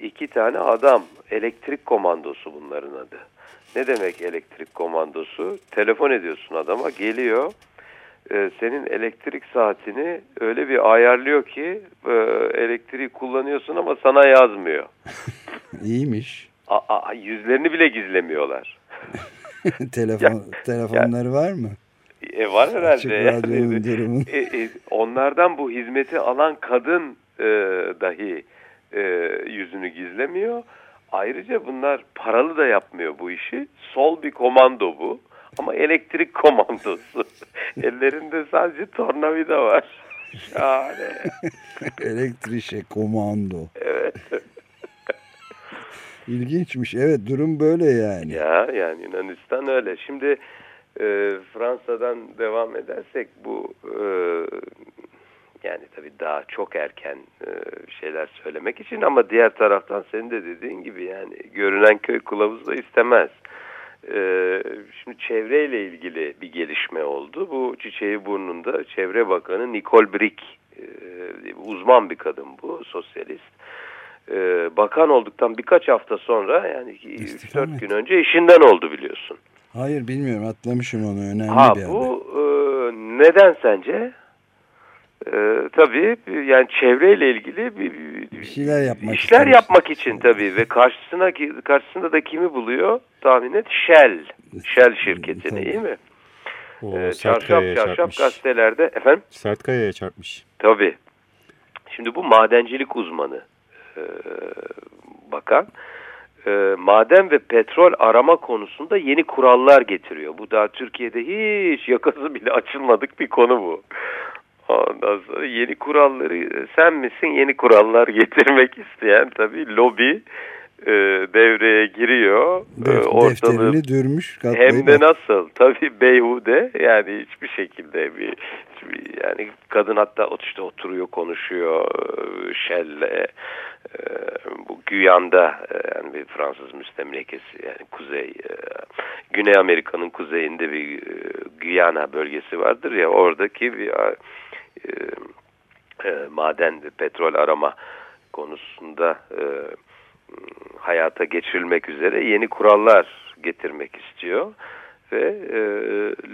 İki tane adam, elektrik komandosu bunların adı ne demek elektrik komandosu? Telefon ediyorsun adama geliyor. E, senin elektrik saatini öyle bir ayarlıyor ki e, elektriği kullanıyorsun ama sana yazmıyor. İyiymiş. A, a, yüzlerini bile gizlemiyorlar. Telefon ya, telefonları ya, var mı? E, var herhalde. Yani, e, e, onlardan bu hizmeti alan kadın e, dahi e, yüzünü gizlemiyor. Ayrıca bunlar paralı da yapmıyor bu işi. Sol bir komando bu. Ama elektrik komandosu. Ellerinde sadece tornavida var. Şahane. Elektrişe komando. Evet. İlginçmiş. Evet durum böyle yani. Ya yani Yunanistan öyle. Şimdi e, Fransa'dan devam edersek bu e, yani tabii daha çok erken e, şeyler söylemek için ama diğer taraftan senin de dediğin gibi yani görünen köy kılavuz da istemez. E, şimdi çevreyle ilgili bir gelişme oldu. Bu çiçeği burnunda Çevre Bakanı Nicole Brick e, uzman bir kadın bu sosyalist. E, bakan olduktan birkaç hafta sonra yani 3-4 gün önce işinden oldu biliyorsun. Hayır bilmiyorum atlamışım onu önemli ha, bir Bu e, neden sence? Ee, tabii yani çevreyle ilgili bir, bir şeyler yapmak işler istemiş. yapmak için tabii ve karşısına karşısında da kimi buluyor tahmin et Shell Shell şirketini iyi mi? O, ee, çarşaf çarşaf gazetelerde efendim? Sertkaya'ya çarpmış. Tabii. Şimdi bu madencilik uzmanı e, bakan e, maden ve petrol arama konusunda yeni kurallar getiriyor. Bu daha Türkiye'de hiç yakası bile açılmadık bir konu bu. Ondan sonra yeni kuralları sen misin yeni kurallar getirmek isteyen tabii lobi e, devreye giriyor. E, Def, ortalığı dürmüş. Hem de nasıl tabii beyhude yani hiçbir şekilde bir, yani kadın hatta işte oturuyor konuşuyor Shell'le e, bu Güyan'da e, yani bir Fransız müstemlekesi yani kuzey e, Güney Amerika'nın kuzeyinde bir e, Guyana bölgesi vardır ya oradaki bir e, e, maden petrol arama konusunda e, hayata geçirilmek üzere yeni kurallar getirmek istiyor ve e,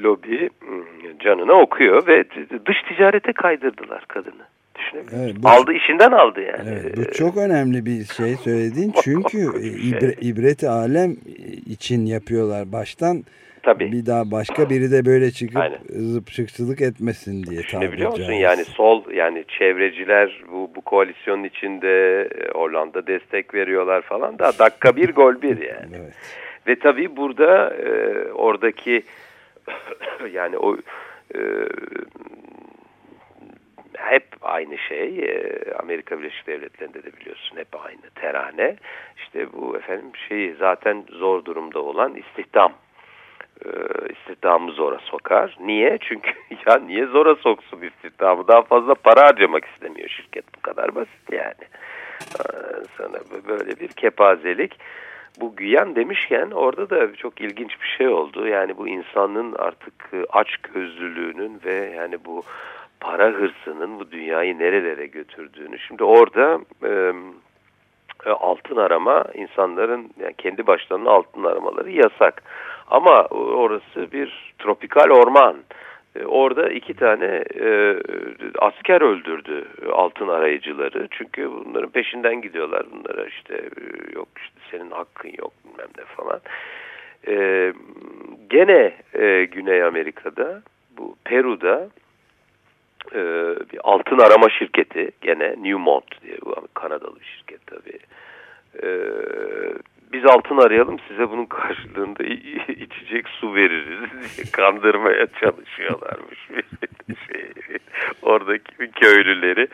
lobi canına okuyor ve dış ticarete kaydırdılar kadını. Evet, bu- Aldı işinden aldı yani. Evet, bu çok önemli bir şey söylediğin çünkü bir şey. ibre, ibret alem için yapıyorlar baştan Tabii. bir daha başka biri de böyle çıkıp Aynen. zıpşıkçılık etmesin diye Düşünebiliyor tabiri musun? Yani sol yani çevreciler bu, bu koalisyonun içinde e, Hollanda destek veriyorlar falan da dakika bir gol bir yani. Evet. Ve tabii burada e, oradaki yani o e, hep aynı şey. E, Amerika Birleşik Devletleri'nde de biliyorsun hep aynı terane. İşte bu efendim şeyi zaten zor durumda olan istihdam. E, istihdamı zora sokar. Niye? Çünkü ya niye zora soksun istihdamı? Daha fazla para harcamak istemiyor şirket. Bu kadar basit yani. Sana böyle bir kepazelik. Bu Güyan demişken orada da çok ilginç bir şey oldu. Yani bu insanın artık e, aç gözlülüğünün ve yani bu para hırsının bu dünyayı nerelere götürdüğünü. Şimdi orada e, altın arama insanların yani kendi başlarına altın aramaları yasak. Ama orası bir tropikal orman. E, Orada iki tane e, asker öldürdü altın arayıcıları. Çünkü bunların peşinden gidiyorlar. Bunlara işte e, yok işte senin hakkın yok bilmem ne falan. E, gene e, Güney Amerika'da bu Peru'da e, bir altın arama şirketi gene Newmont diye bu Kanadalı şirket tabii. E, biz altın arayalım size bunun karşılığında içecek su veririz diye kandırmaya çalışıyorlarmış şey, oradaki köylüleri.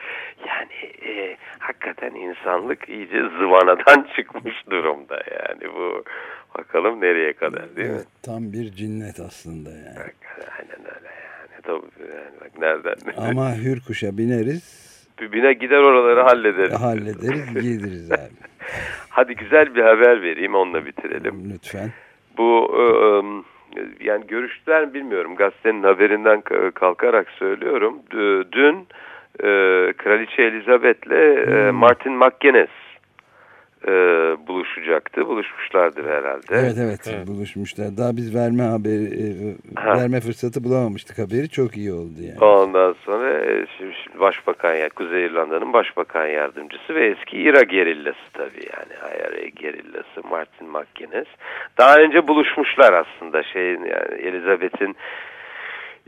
Yani e, hakikaten insanlık iyice zıvanadan çıkmış durumda yani bu bakalım nereye kadar değil mi? Evet, tam bir cinnet aslında yani. Aynen öyle yani. Tabii yani bak nereden? Ama hürkuşa bineriz, Bine gider oraları hallederiz. hallederiz, geliriz abi. Hadi güzel bir haber vereyim onunla bitirelim. Lütfen. Bu e, yani görüşler bilmiyorum gazetenin haberinden ka- kalkarak söylüyorum. Dün e, Kraliçe Elizabeth'le e, Martin McGuinness e, buluşacaktı. Buluşmuşlardır herhalde. Evet, evet buluşmuşlar. Daha biz verme haberi e, Ha. verme fırsatı bulamamıştık haberi. Çok iyi oldu yani. Ondan sonra e, şimdi, şimdi başbakan ya Kuzey İrlanda'nın başbakan yardımcısı ve eski İRA gerillası tabii yani IRA gerillası Martin McGuinness. Daha önce buluşmuşlar aslında şeyin yani Elizabeth'in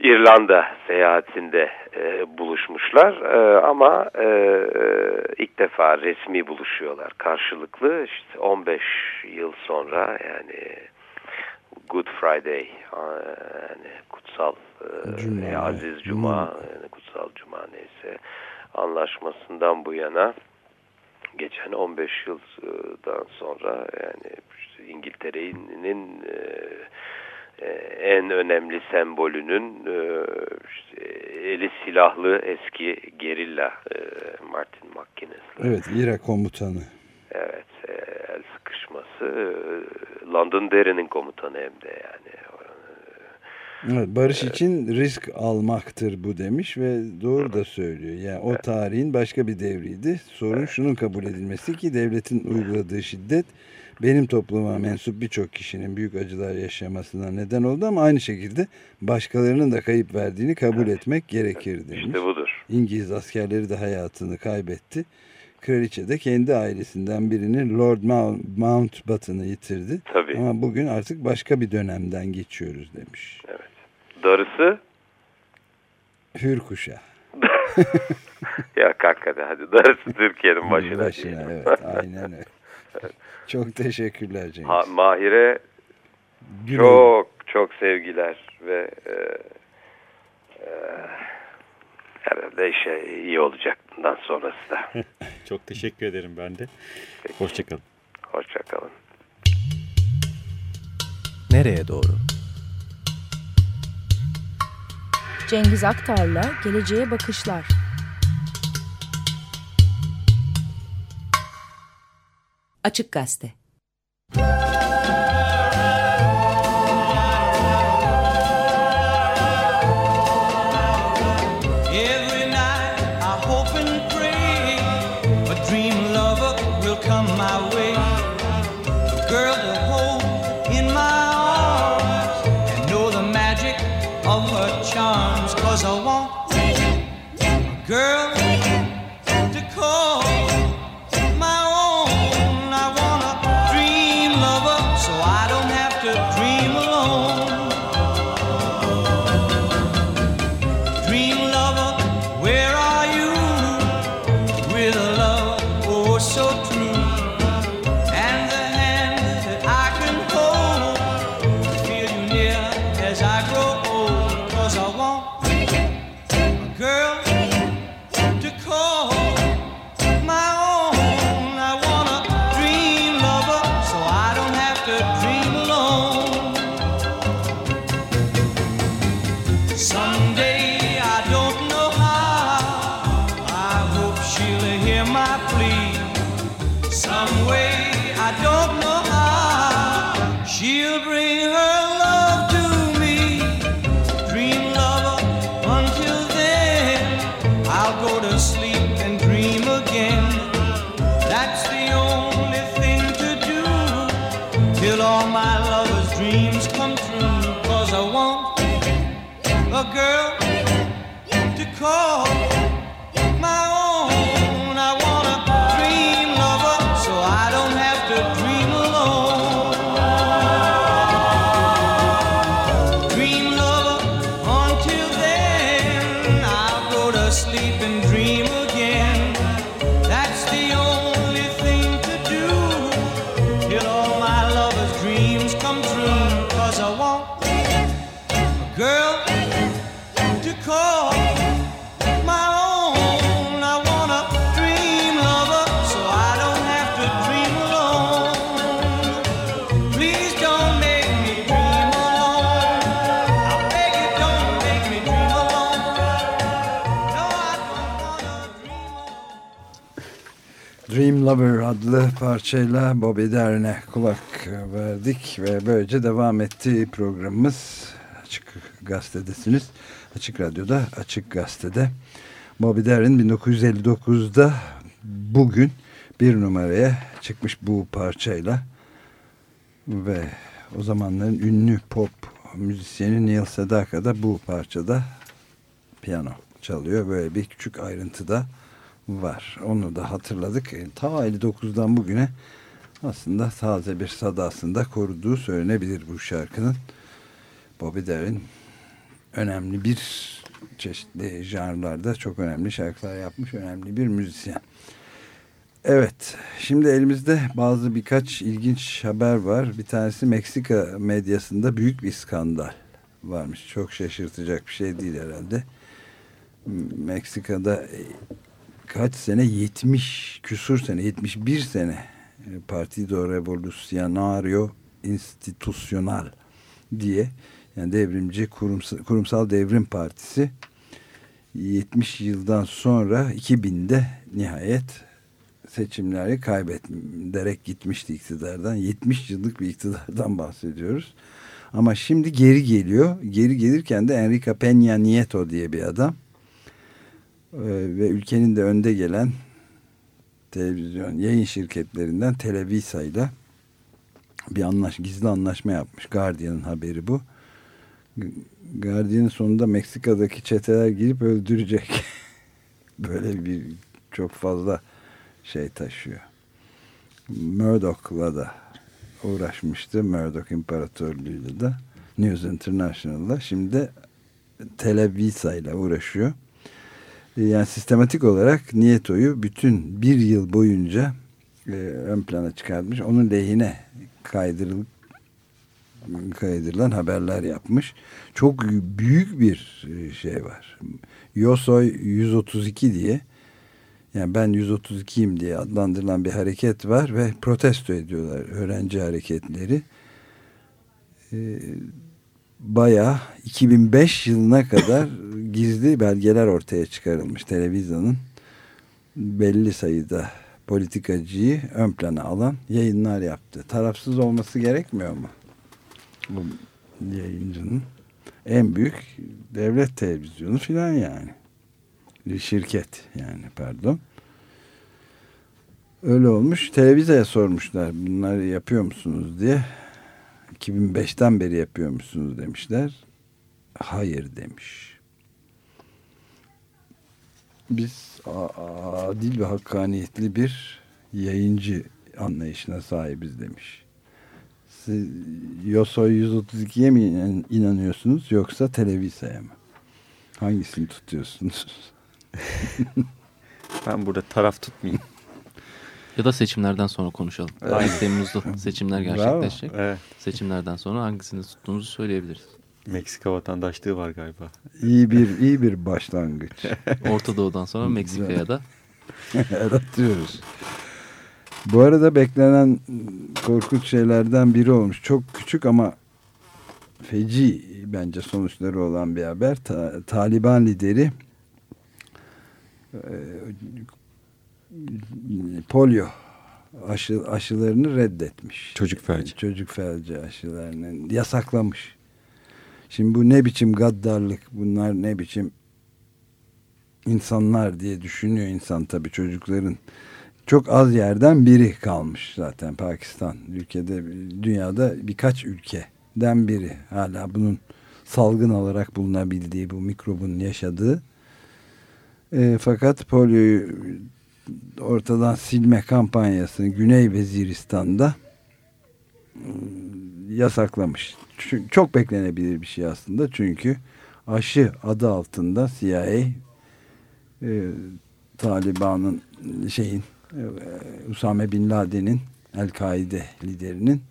İrlanda seyahatinde e, buluşmuşlar. E, ama e, ilk defa resmi buluşuyorlar karşılıklı. İşte 15 yıl sonra yani Good Friday e, yani kutsal e, Cuma. veya Aziz Cuma yani kutsal Cuma neyse. Anlaşmasından bu yana geçen 15 yıldan sonra yani işte İngiltere'nin e, e, en önemli sembolünün e, işte eli silahlı eski gerilla e, Martin McGuinness'la Evet, İrak komutanı. evet e, el sıkışması e, London Derry'nin komutanı hem de yani Evet, barış için risk almaktır bu demiş ve doğru da söylüyor. Yani o tarihin başka bir devriydi. Sorun şunun kabul edilmesi ki devletin uyguladığı şiddet benim topluma mensup birçok kişinin büyük acılar yaşamasına neden oldu ama aynı şekilde başkalarının da kayıp verdiğini kabul etmek gerekir demiş. işte budur. İngiliz askerleri de hayatını kaybetti. Kraliçe de kendi ailesinden birini Lord Mount- Mountbatten'ı yitirdi. Tabii. Ama bugün artık başka bir dönemden geçiyoruz demiş. Darısı Hürkuşa. ya hakikaten hadi darısı Türkiye'nin başına. Başına evet aynen öyle. Çok teşekkürler Cengiz. Ha, Mahir'e Güle- çok çok sevgiler ve e, e, herhalde işe iyi olacak bundan sonrası da. Çok teşekkür ederim ben de. Hoşçakalın. Hoşçakalın. Nereye doğru? Cengiz Aktar'la Geleceğe Bakışlar. Açık Gazete. Lover adlı parçayla Bobby Darin'e kulak verdik ve böylece devam etti programımız. Açık Gazete'desiniz. Açık Radyo'da, Açık Gazete'de. Bobby Darin 1959'da bugün bir numaraya çıkmış bu parçayla ve o zamanların ünlü pop müzisyeni Neil Sedaka da bu parçada piyano çalıyor. Böyle bir küçük ayrıntı da var. Onu da hatırladık. E, Ta 59'dan bugüne aslında taze bir sadasında koruduğu söylenebilir bu şarkının. Bobby Darin önemli bir çeşitli janrlarda çok önemli şarkılar yapmış önemli bir müzisyen. Evet, şimdi elimizde bazı birkaç ilginç haber var. Bir tanesi Meksika medyasında büyük bir skandal varmış. Çok şaşırtacak bir şey değil herhalde. Meksika'da e, kaç sene 70 küsur sene 71 sene e, Partido Revolucionario Institucional diye yani devrimci kurumsal, kurumsal devrim partisi 70 yıldan sonra 2000'de nihayet seçimleri kaybederek gitmişti iktidardan. 70 yıllık bir iktidardan bahsediyoruz. Ama şimdi geri geliyor. Geri gelirken de Enrique Peña Nieto diye bir adam ve ülkenin de önde gelen televizyon yayın şirketlerinden Televisa ile bir anlaş, gizli anlaşma yapmış. Guardian'ın haberi bu. Guardian'ın sonunda Meksika'daki çeteler girip öldürecek. Böyle bir çok fazla şey taşıyor. Murdoch'la da uğraşmıştı. Murdoch İmparatorluğu'yla da News International'la. Şimdi Televisa ile uğraşıyor. Yani sistematik olarak Nieto'yu bütün bir yıl boyunca e, ön plana çıkartmış. Onun lehine kaydırılıp kaydırılan haberler yapmış. Çok büyük bir şey var. Yosoy 132 diye yani ben 132'yim diye adlandırılan bir hareket var ve protesto ediyorlar öğrenci hareketleri. Ee, bayağı 2005 yılına kadar gizli belgeler ortaya çıkarılmış televizyonun belli sayıda politikacıyı ön plana alan yayınlar yaptı. Tarafsız olması gerekmiyor mu? Bu yayıncının en büyük devlet televizyonu filan yani. Bir şirket yani pardon. Öyle olmuş. Televizyaya sormuşlar bunları yapıyor musunuz diye. 2005'ten beri yapıyor musunuz demişler. Hayır demiş. biz adil ve hakkaniyetli bir yayıncı anlayışına sahibiz demiş. Siz Yosoy 132'ye mi inan- inanıyorsunuz yoksa Televisa'ya mı? Hangisini tutuyorsunuz? Ben burada taraf tutmayayım. Ya da seçimlerden sonra konuşalım. Evet. 8 Temmuz'da seçimler gerçekleşecek. Evet. Seçimlerden sonra hangisini tuttuğumuzu söyleyebiliriz. Meksika vatandaşlığı var galiba. İyi bir iyi bir başlangıç. Orta Doğu'dan sonra Meksika'ya da El atıyoruz. Bu arada beklenen korkunç şeylerden biri olmuş. Çok küçük ama feci bence sonuçları olan bir haber. Ta- Taliban lideri e, polio aşı, aşılarını reddetmiş. Çocuk felci. Çocuk felci aşılarını yasaklamış. Şimdi bu ne biçim gaddarlık bunlar ne biçim insanlar diye düşünüyor insan tabii çocukların çok az yerden biri kalmış zaten Pakistan ülkede dünyada birkaç ülkeden biri hala bunun salgın olarak bulunabildiği bu mikrobun yaşadığı E, fakat polioyu ortadan silme kampanyasını Güney Veziristan'da e, yasaklamış. Çok beklenebilir bir şey aslında çünkü aşı adı altında CIA e, Taliban'ın şeyin e, Usame Bin Laden'in El-Kaide liderinin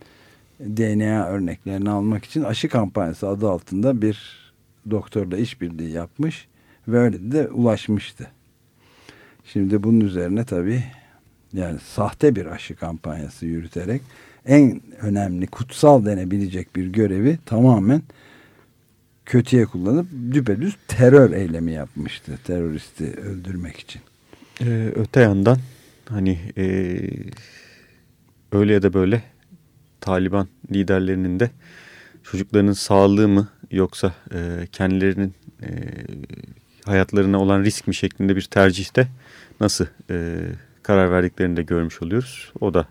DNA örneklerini almak için aşı kampanyası adı altında bir doktorla işbirliği yapmış ve öyle de ulaşmıştı. Şimdi bunun üzerine tabii yani sahte bir aşı kampanyası yürüterek en önemli kutsal denebilecek bir görevi tamamen kötüye kullanıp düpedüz terör eylemi yapmıştı teröristi öldürmek için. Ee, öte yandan hani e, öyle ya da böyle Taliban liderlerinin de çocuklarının sağlığı mı yoksa e, kendilerinin e, hayatlarına olan risk mi şeklinde bir tercihte nasıl e, karar verdiklerini de görmüş oluyoruz. O da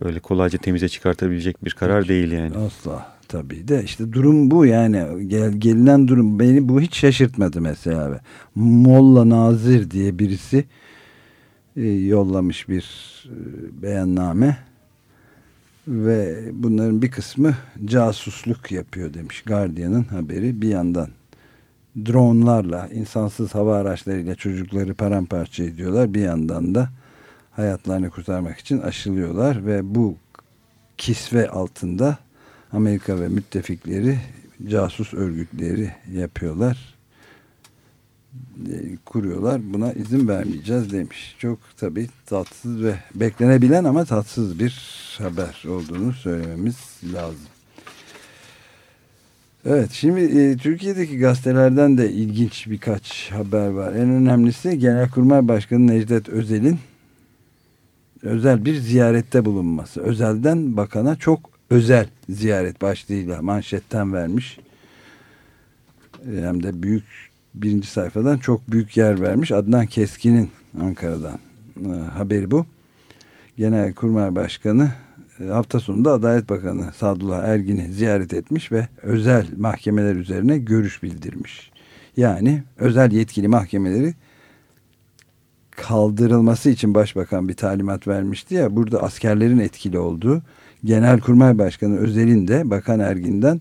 öyle kolayca temize çıkartabilecek bir karar değil yani. Asla tabii de işte durum bu yani gel, gelinen durum beni bu hiç şaşırtmadı mesela. Be. Molla Nazir diye birisi e, yollamış bir e, beyanname ve bunların bir kısmı casusluk yapıyor demiş Guardian'ın haberi bir yandan dronlarla insansız hava araçlarıyla çocukları paramparça ediyorlar. Bir yandan da hayatlarını kurtarmak için aşılıyorlar ve bu kisve altında Amerika ve müttefikleri casus örgütleri yapıyorlar. E, kuruyorlar. Buna izin vermeyeceğiz demiş. Çok tabi tatsız ve beklenebilen ama tatsız bir haber olduğunu söylememiz lazım Evet şimdi e, Türkiye'deki gazetelerden de ilginç birkaç haber var. En önemlisi Genelkurmay Başkanı Necdet Özel'in özel bir ziyarette bulunması. Özelden bakana çok özel ziyaret başlığıyla manşetten vermiş. E, Hem de büyük birinci sayfadan çok büyük yer vermiş. Adnan Keskin'in Ankara'dan e, haberi bu. Genelkurmay Başkanı hafta sonunda Adalet Bakanı Sadullah Ergin'i ziyaret etmiş ve özel mahkemeler üzerine görüş bildirmiş. Yani özel yetkili mahkemeleri kaldırılması için başbakan bir talimat vermişti ya burada askerlerin etkili olduğu Genelkurmay Başkanı Özel'in de Bakan Ergin'den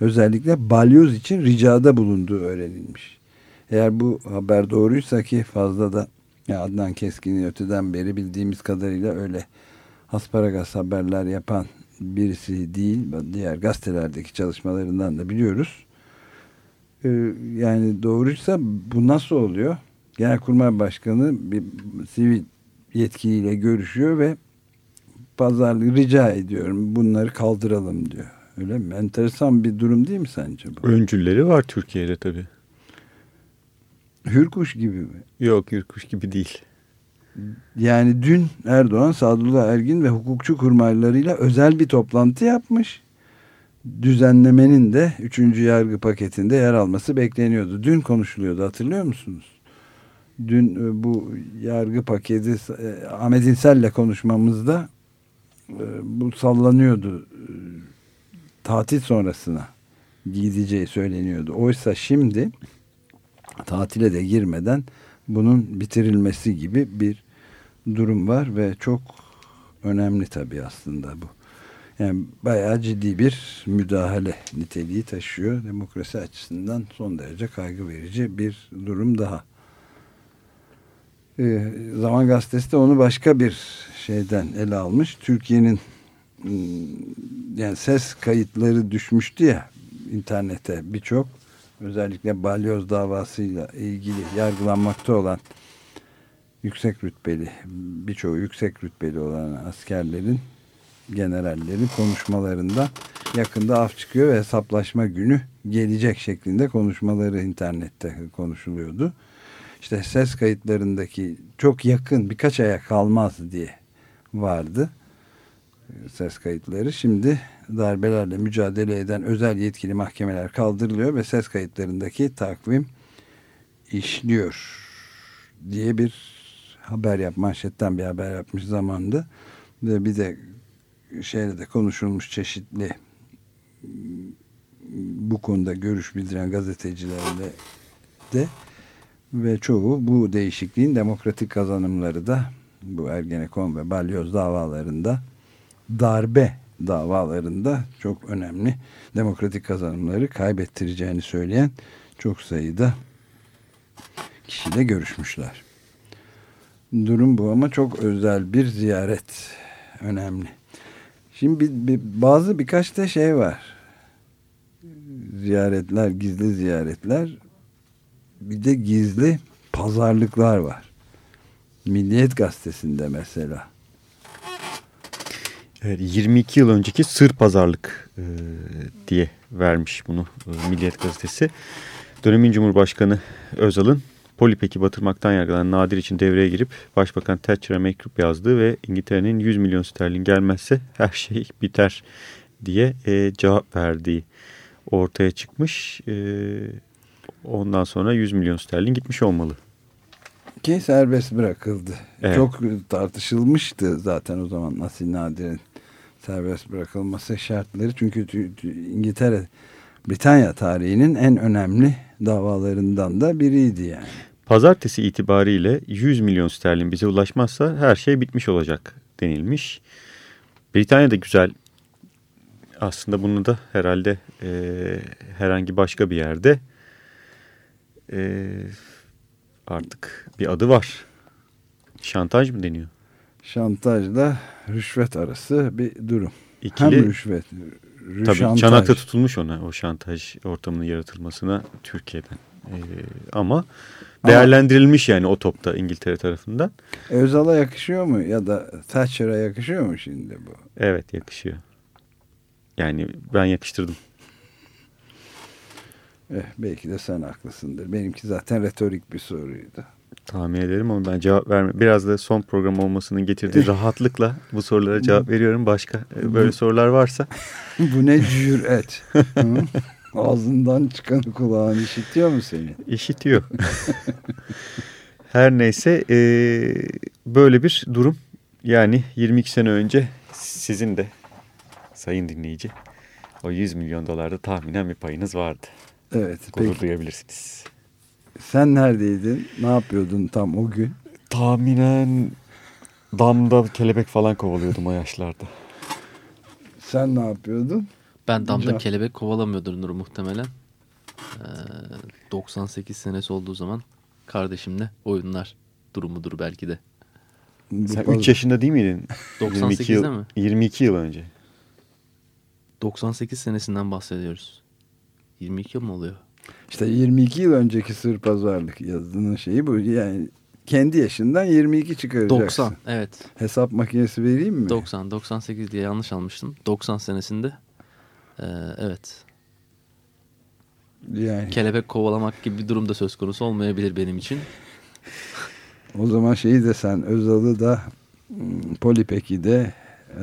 özellikle balyoz için ricada bulunduğu öğrenilmiş. Eğer bu haber doğruysa ki fazla da ya Adnan Keskin'i öteden beri bildiğimiz kadarıyla öyle asparagas haberler yapan birisi değil. Diğer gazetelerdeki çalışmalarından da biliyoruz. Ee, yani doğruysa bu nasıl oluyor? Genelkurmay Başkanı bir sivil yetkiliyle görüşüyor ve pazarlık rica ediyorum bunları kaldıralım diyor. Öyle mi? Enteresan bir durum değil mi sence bu? Öncülleri var Türkiye'de tabii. Hürkuş gibi mi? Yok yürkuş gibi değil. Yani dün Erdoğan, Sadullah Ergin ve hukukçu kurmaylarıyla özel bir toplantı yapmış. Düzenlemenin de 3. yargı paketinde yer alması bekleniyordu. Dün konuşuluyordu hatırlıyor musunuz? Dün e, bu yargı paketi e, Ahmet İnsel'le konuşmamızda e, bu sallanıyordu. Tatil sonrasına gideceği söyleniyordu. Oysa şimdi tatile de girmeden bunun bitirilmesi gibi bir durum var ve çok önemli tabii aslında bu. Yani bayağı ciddi bir müdahale niteliği taşıyor. Demokrasi açısından son derece kaygı verici bir durum daha. Ee, Zaman Gazetesi de onu başka bir şeyden ele almış. Türkiye'nin ım, yani ses kayıtları düşmüştü ya internete birçok özellikle balyoz davasıyla ilgili yargılanmakta olan yüksek rütbeli birçoğu yüksek rütbeli olan askerlerin generallerin konuşmalarında yakında af çıkıyor ve hesaplaşma günü gelecek şeklinde konuşmaları internette konuşuluyordu. İşte ses kayıtlarındaki çok yakın birkaç aya kalmaz diye vardı ses kayıtları. Şimdi darbelerle mücadele eden özel yetkili mahkemeler kaldırılıyor ve ses kayıtlarındaki takvim işliyor diye bir haber yap manşetten bir haber yapmış zamandı ve bir de şeyle de konuşulmuş çeşitli bu konuda görüş bildiren gazetecilerle de ve çoğu bu değişikliğin demokratik kazanımları da bu Ergenekon ve Balyoz davalarında darbe davalarında çok önemli demokratik kazanımları kaybettireceğini söyleyen çok sayıda kişiyle görüşmüşler. Durum bu ama çok özel bir ziyaret önemli. Şimdi bir, bir, bazı birkaç da şey var. Ziyaretler, gizli ziyaretler. Bir de gizli pazarlıklar var. Milliyet gazetesinde mesela. Evet, 22 yıl önceki sır pazarlık e, diye vermiş bunu e, Milliyet gazetesi. Dönemin Cumhurbaşkanı Özal'ın Polipek'i batırmaktan yargılanan Nadir için devreye girip Başbakan Thatcher'a mektup yazdığı ve İngiltere'nin 100 milyon sterlin gelmezse her şey biter diye e, cevap verdiği ortaya çıkmış. E, ondan sonra 100 milyon sterlin gitmiş olmalı. Ki serbest bırakıldı. Evet. Çok tartışılmıştı zaten o zaman Asil Nadir'in serbest bırakılması şartları. Çünkü İngiltere, Britanya tarihinin en önemli davalarından da biriydi yani. Pazartesi itibariyle 100 milyon sterlin bize ulaşmazsa her şey bitmiş olacak denilmiş. Britanya da güzel. Aslında bunu da herhalde e, herhangi başka bir yerde e, artık bir adı var. Şantaj mı deniyor? Şantajla rüşvet arası bir durum. İkili, Hem rüşvet, rüşantaj. tabii çanakta tutulmuş ona o şantaj ortamının yaratılmasına Türkiye'den. E, ama değerlendirilmiş yani o topta İngiltere tarafından. Özal'a yakışıyor mu ya da Thatcher'a yakışıyor mu şimdi bu? Evet yakışıyor. Yani ben yakıştırdım. Eh, belki de sen haklısındır. Benimki zaten retorik bir soruydu. Tahmin ederim ama ben cevap verme. Biraz da son program olmasının getirdiği rahatlıkla bu sorulara cevap veriyorum. Başka e, böyle sorular varsa. bu ne cüret. Ağzından çıkanı kulağın işitiyor mu seni? İşitiyor. Her neyse e, böyle bir durum. Yani 22 sene önce sizin de sayın dinleyici o 100 milyon dolarda tahminen bir payınız vardı. Evet. Gurur Peki duyabilirsiniz. Sen neredeydin? Ne yapıyordun tam o gün? Tahminen damda kelebek falan kovalıyordum o yaşlarda. Sen ne yapıyordun? Ben damda Can- kelebek kovalamıyordur Nur muhtemelen. Ee, 98 senesi olduğu zaman kardeşimle oyunlar durumudur belki de. Sen paz- 3 yaşında değil miydin? 22 yıl, 98'de mi? 22 yıl önce. 98 senesinden bahsediyoruz. 22 yıl mı oluyor? İşte 22 yıl önceki sır pazarlık yazının şeyi bu. Yani kendi yaşından 22 çıkaracaksın. 90 evet. Hesap makinesi vereyim mi? 90 98 diye yanlış almıştım. 90 senesinde ee, evet Yani kelebek kovalamak gibi bir durum da söz konusu olmayabilir benim için. o zaman şeyi de sen Özal'ı da hmm, Polipek'i de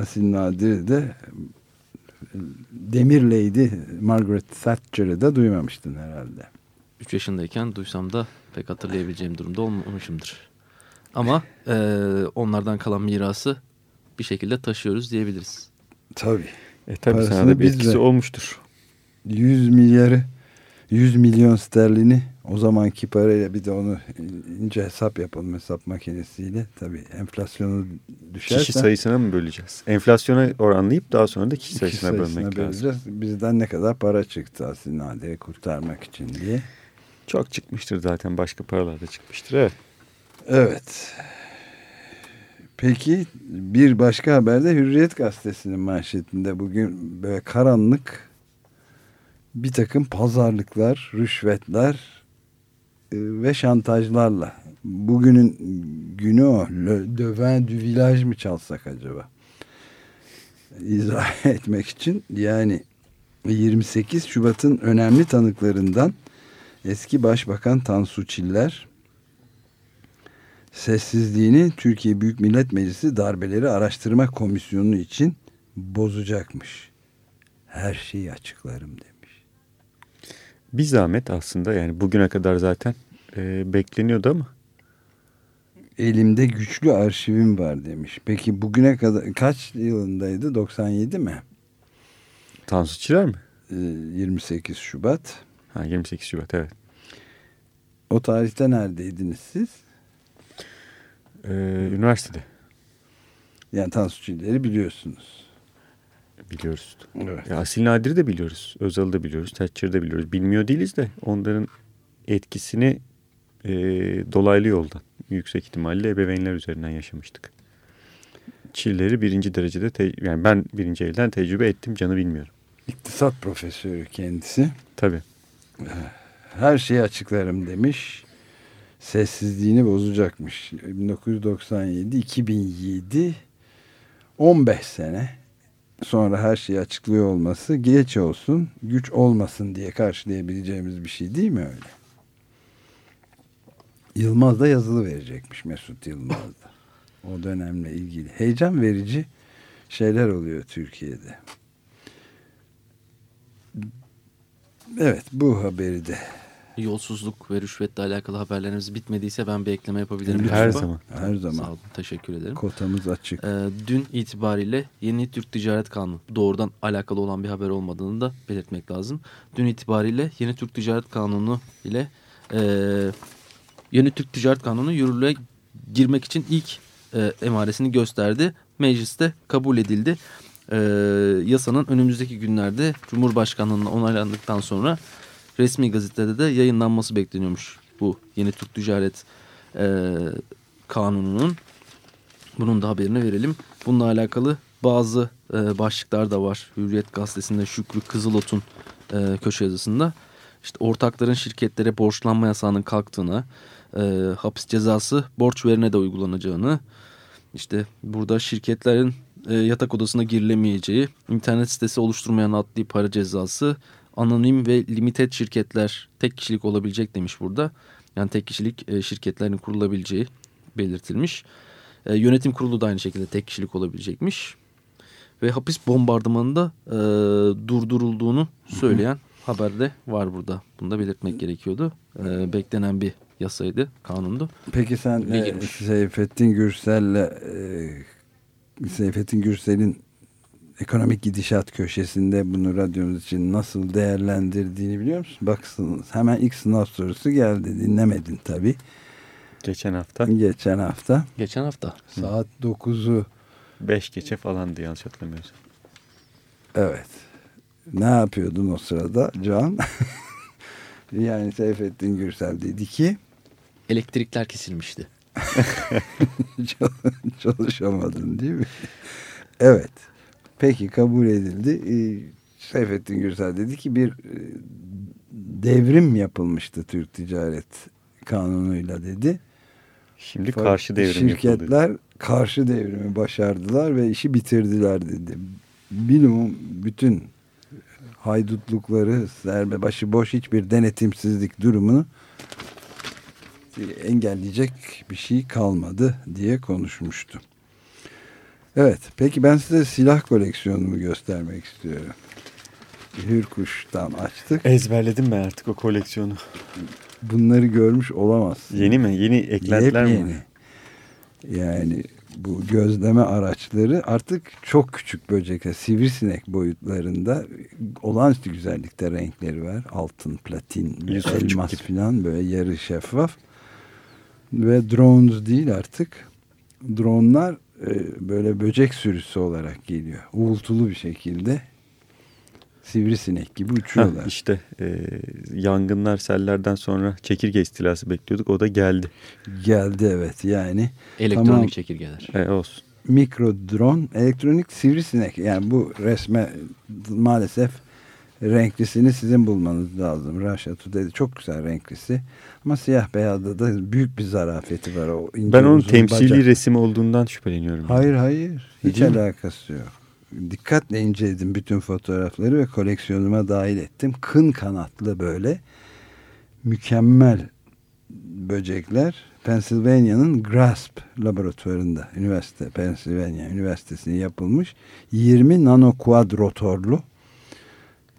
Asil Nadir'i de Demir Lady Margaret Thatcher'ı da duymamıştın herhalde. 3 yaşındayken duysam da pek hatırlayabileceğim durumda olmamışımdır. Ama ee, onlardan kalan mirası bir şekilde taşıyoruz diyebiliriz. Tabii. E tabii Parasını sana da bir biz etkisi olmuştur. 100 milyarı 100 milyon sterlini O zamanki parayla bir de onu ince hesap yapalım hesap makinesiyle. Tabii enflasyonu düşerse... Kişi sayısına mı böleceğiz? Enflasyona oranlayıp daha sonra da kişi sayısına, kişi sayısına bölmek böleceğiz. lazım. Bizden ne kadar para çıktı Asilnade'yi kurtarmak için diye. Çok çıkmıştır zaten başka paralar da çıkmıştır. Evet. Evet. Peki bir başka haberde Hürriyet Gazetesi'nin manşetinde bugün böyle karanlık bir takım pazarlıklar, rüşvetler ve şantajlarla. Bugünün günü o. Le Devin du Village mi çalsak acaba? İzah etmek için yani 28 Şubat'ın önemli tanıklarından eski Başbakan Tansu Çiller sessizliğini Türkiye Büyük Millet Meclisi Darbeleri Araştırma Komisyonu için bozacakmış. Her şeyi açıklarım demiş. Bir zahmet aslında yani bugüne kadar zaten e, bekleniyordu ama. Elimde güçlü arşivim var demiş. Peki bugüne kadar kaç yılındaydı? 97 mi? Tansu Çiller mi? Ee, 28 Şubat. Ha 28 Şubat evet. O tarihte neredeydiniz siz? Ee, üniversitede. Yani Tansu Çiller'i biliyorsunuz. Biliyoruz. Evet. Ya Asil Nadir'i de biliyoruz. Özal'ı da biliyoruz. Thatcher'ı da biliyoruz. Bilmiyor değiliz de onların etkisini e, dolaylı yoldan yüksek ihtimalle ebeveynler üzerinden yaşamıştık. Çilleri birinci derecede yani ben birinci elden tecrübe ettim canı bilmiyorum. İktisat profesörü kendisi. Tabii. Her şeyi açıklarım demiş. Sessizliğini bozacakmış. 1997, 2007, 15 sene sonra her şeyi açıklıyor olması geç olsun, güç olmasın diye karşılayabileceğimiz bir şey değil mi öyle? Yılmaz da yazılı verecekmiş Mesut Yılmaz da. O dönemle ilgili. Heyecan verici şeyler oluyor Türkiye'de. Evet bu haberi de Yolsuzluk ve rüşvetle alakalı haberlerimiz bitmediyse ben bir ekleme yapabilirim. Her galiba. zaman. her zaman Sağ olun, teşekkür ederim. kotamız açık. Ee, dün itibariyle yeni Türk Ticaret Kanunu doğrudan alakalı olan bir haber olmadığını da belirtmek lazım. Dün itibariyle yeni Türk Ticaret Kanunu ile e, yeni Türk Ticaret Kanunu yürürlüğe girmek için ilk e, emaresini gösterdi. Mecliste kabul edildi. E, yasanın önümüzdeki günlerde Cumhurbaşkanlığı'nın onaylandıktan sonra resmi gazetede de yayınlanması bekleniyormuş bu yeni Türk Ticaret e, Kanunu'nun. Bunun da haberini verelim. Bununla alakalı bazı e, başlıklar da var. Hürriyet gazetesinde Şükrü Kızılot'un e, köşe yazısında. İşte ortakların şirketlere borçlanma yasağının kalktığını, e, hapis cezası borç verene de uygulanacağını, işte burada şirketlerin e, yatak odasına girilemeyeceği, internet sitesi oluşturmayan adli para cezası, anonim ve limited şirketler tek kişilik olabilecek demiş burada. Yani tek kişilik e, şirketlerin kurulabileceği belirtilmiş. E, yönetim kurulu da aynı şekilde tek kişilik olabilecekmiş. Ve hapis bombardımanında e, durdurulduğunu söyleyen haberde var burada. Bunu da belirtmek gerekiyordu. E, beklenen bir yasaydı, kanundu. Peki sen e? Seyfettin Gürsel'le e, Seyfettin Gürsel'in ekonomik gidişat köşesinde bunu radyomuz için nasıl değerlendirdiğini biliyor musun? Baksın hemen ilk sınav sorusu geldi. Dinlemedin tabii. Geçen hafta Geçen hafta Geçen hafta. saat 9'u 5 geçe falandı yanlış hatırlamıyorsam. evet. Ne yapıyordun o sırada Can? yani Seyfettin Gürsel dedi ki Elektrikler kesilmişti. çalışamadın değil mi? Evet. Peki kabul edildi. Ee, Seyfettin Gürsel dedi ki bir e, devrim yapılmıştı Türk Ticaret Kanunu'yla dedi. Şimdi karşı devrim Şirketler yapıldı. karşı devrimi başardılar ve işi bitirdiler dedi. Minimum bütün haydutlukları, serbe başıboş hiçbir denetimsizlik durumunu engelleyecek bir şey kalmadı diye konuşmuştu. Evet, peki ben size silah koleksiyonumu göstermek istiyorum. Hürkuş'tan açtık. Ezberledim ben artık o koleksiyonu. Bunları görmüş olamazsın. Yeni mi? Yeni eklentiler mi? Yepyeni. Yani bu gözleme araçları artık çok küçük böcekler, sivrisinek boyutlarında olağanüstü güzellikte renkleri var. Altın, platin, elmas falan böyle yarı şeffaf. Ve drones değil artık. Dronlar böyle böcek sürüsü olarak geliyor. Uğultulu bir şekilde sivrisinek gibi uçuyorlar. Heh, işte e, yangınlar, sellerden sonra çekirge istilası bekliyorduk. O da geldi. Geldi evet yani. Elektronik Tamam. çekirgeler. E, olsun. mikro drone, elektronik sivrisinek. Yani bu resme maalesef renklisini sizin bulmanız lazım. Russia Today'de çok güzel renklisi. Ama siyah beyazda da büyük bir zarafeti var. O ince Ben onun temsili bacak. resim olduğundan şüpheleniyorum. Hayır hayır. Hiç Değil mi? alakası yok. Dikkatle inceledim bütün fotoğrafları ve koleksiyonuma dahil ettim. Kın kanatlı böyle mükemmel böcekler Pennsylvania'nın Grasp laboratuvarında üniversite Pennsylvania Üniversitesi'ne yapılmış 20 nano kuadrotorlu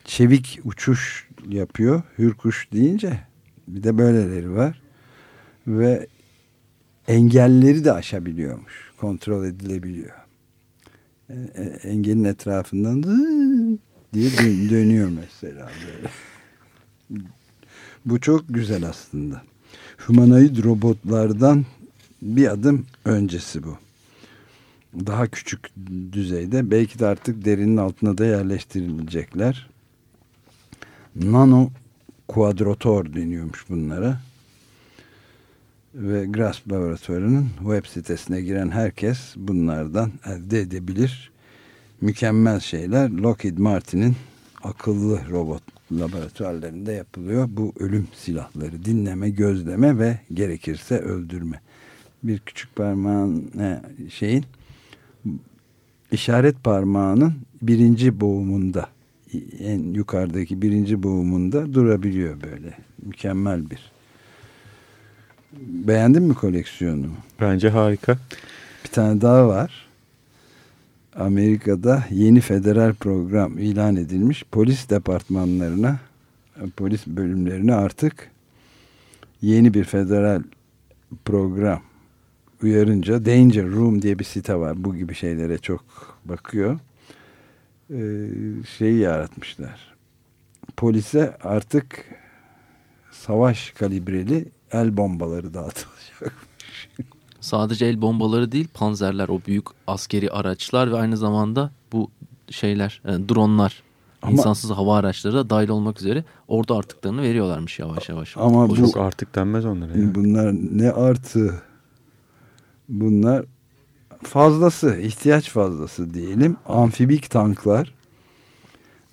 çevik uçuş yapıyor. Hürkuş deyince bir de böyleleri var. Ve engelleri de aşabiliyormuş. Kontrol edilebiliyor. E, e, engelin etrafından diye dön- dönüyor mesela böyle. Bu çok güzel aslında. Humanoid robotlardan bir adım öncesi bu. Daha küçük düzeyde belki de artık derinin altına da yerleştirilecekler. Nano kuadrotor deniyormuş bunlara. Ve Grasp Laboratuvarı'nın web sitesine giren herkes bunlardan elde edebilir. Mükemmel şeyler Lockheed Martin'in akıllı robot laboratuvarlarında yapılıyor. Bu ölüm silahları dinleme, gözleme ve gerekirse öldürme. Bir küçük parmağın e, şeyin işaret parmağının birinci boğumunda en yukarıdaki birinci boğumunda durabiliyor böyle. Mükemmel bir. Beğendin mi koleksiyonumu? Bence harika. Bir tane daha var. Amerika'da yeni federal program ilan edilmiş. Polis departmanlarına, polis bölümlerine artık yeni bir federal program uyarınca Danger Room diye bir site var. Bu gibi şeylere çok bakıyor. Ee, şeyi yaratmışlar. Polise artık savaş kalibreli el bombaları dağıtılacak. Sadece el bombaları değil panzerler o büyük askeri araçlar ve aynı zamanda bu şeyler e, dronlar Ama- insansız hava araçları da dahil olmak üzere orada artıklarını veriyorlarmış yavaş yavaş. Ama bu-. Çok artık denmez onlara. ya. Bunlar ne artı bunlar fazlası ihtiyaç fazlası diyelim amfibik tanklar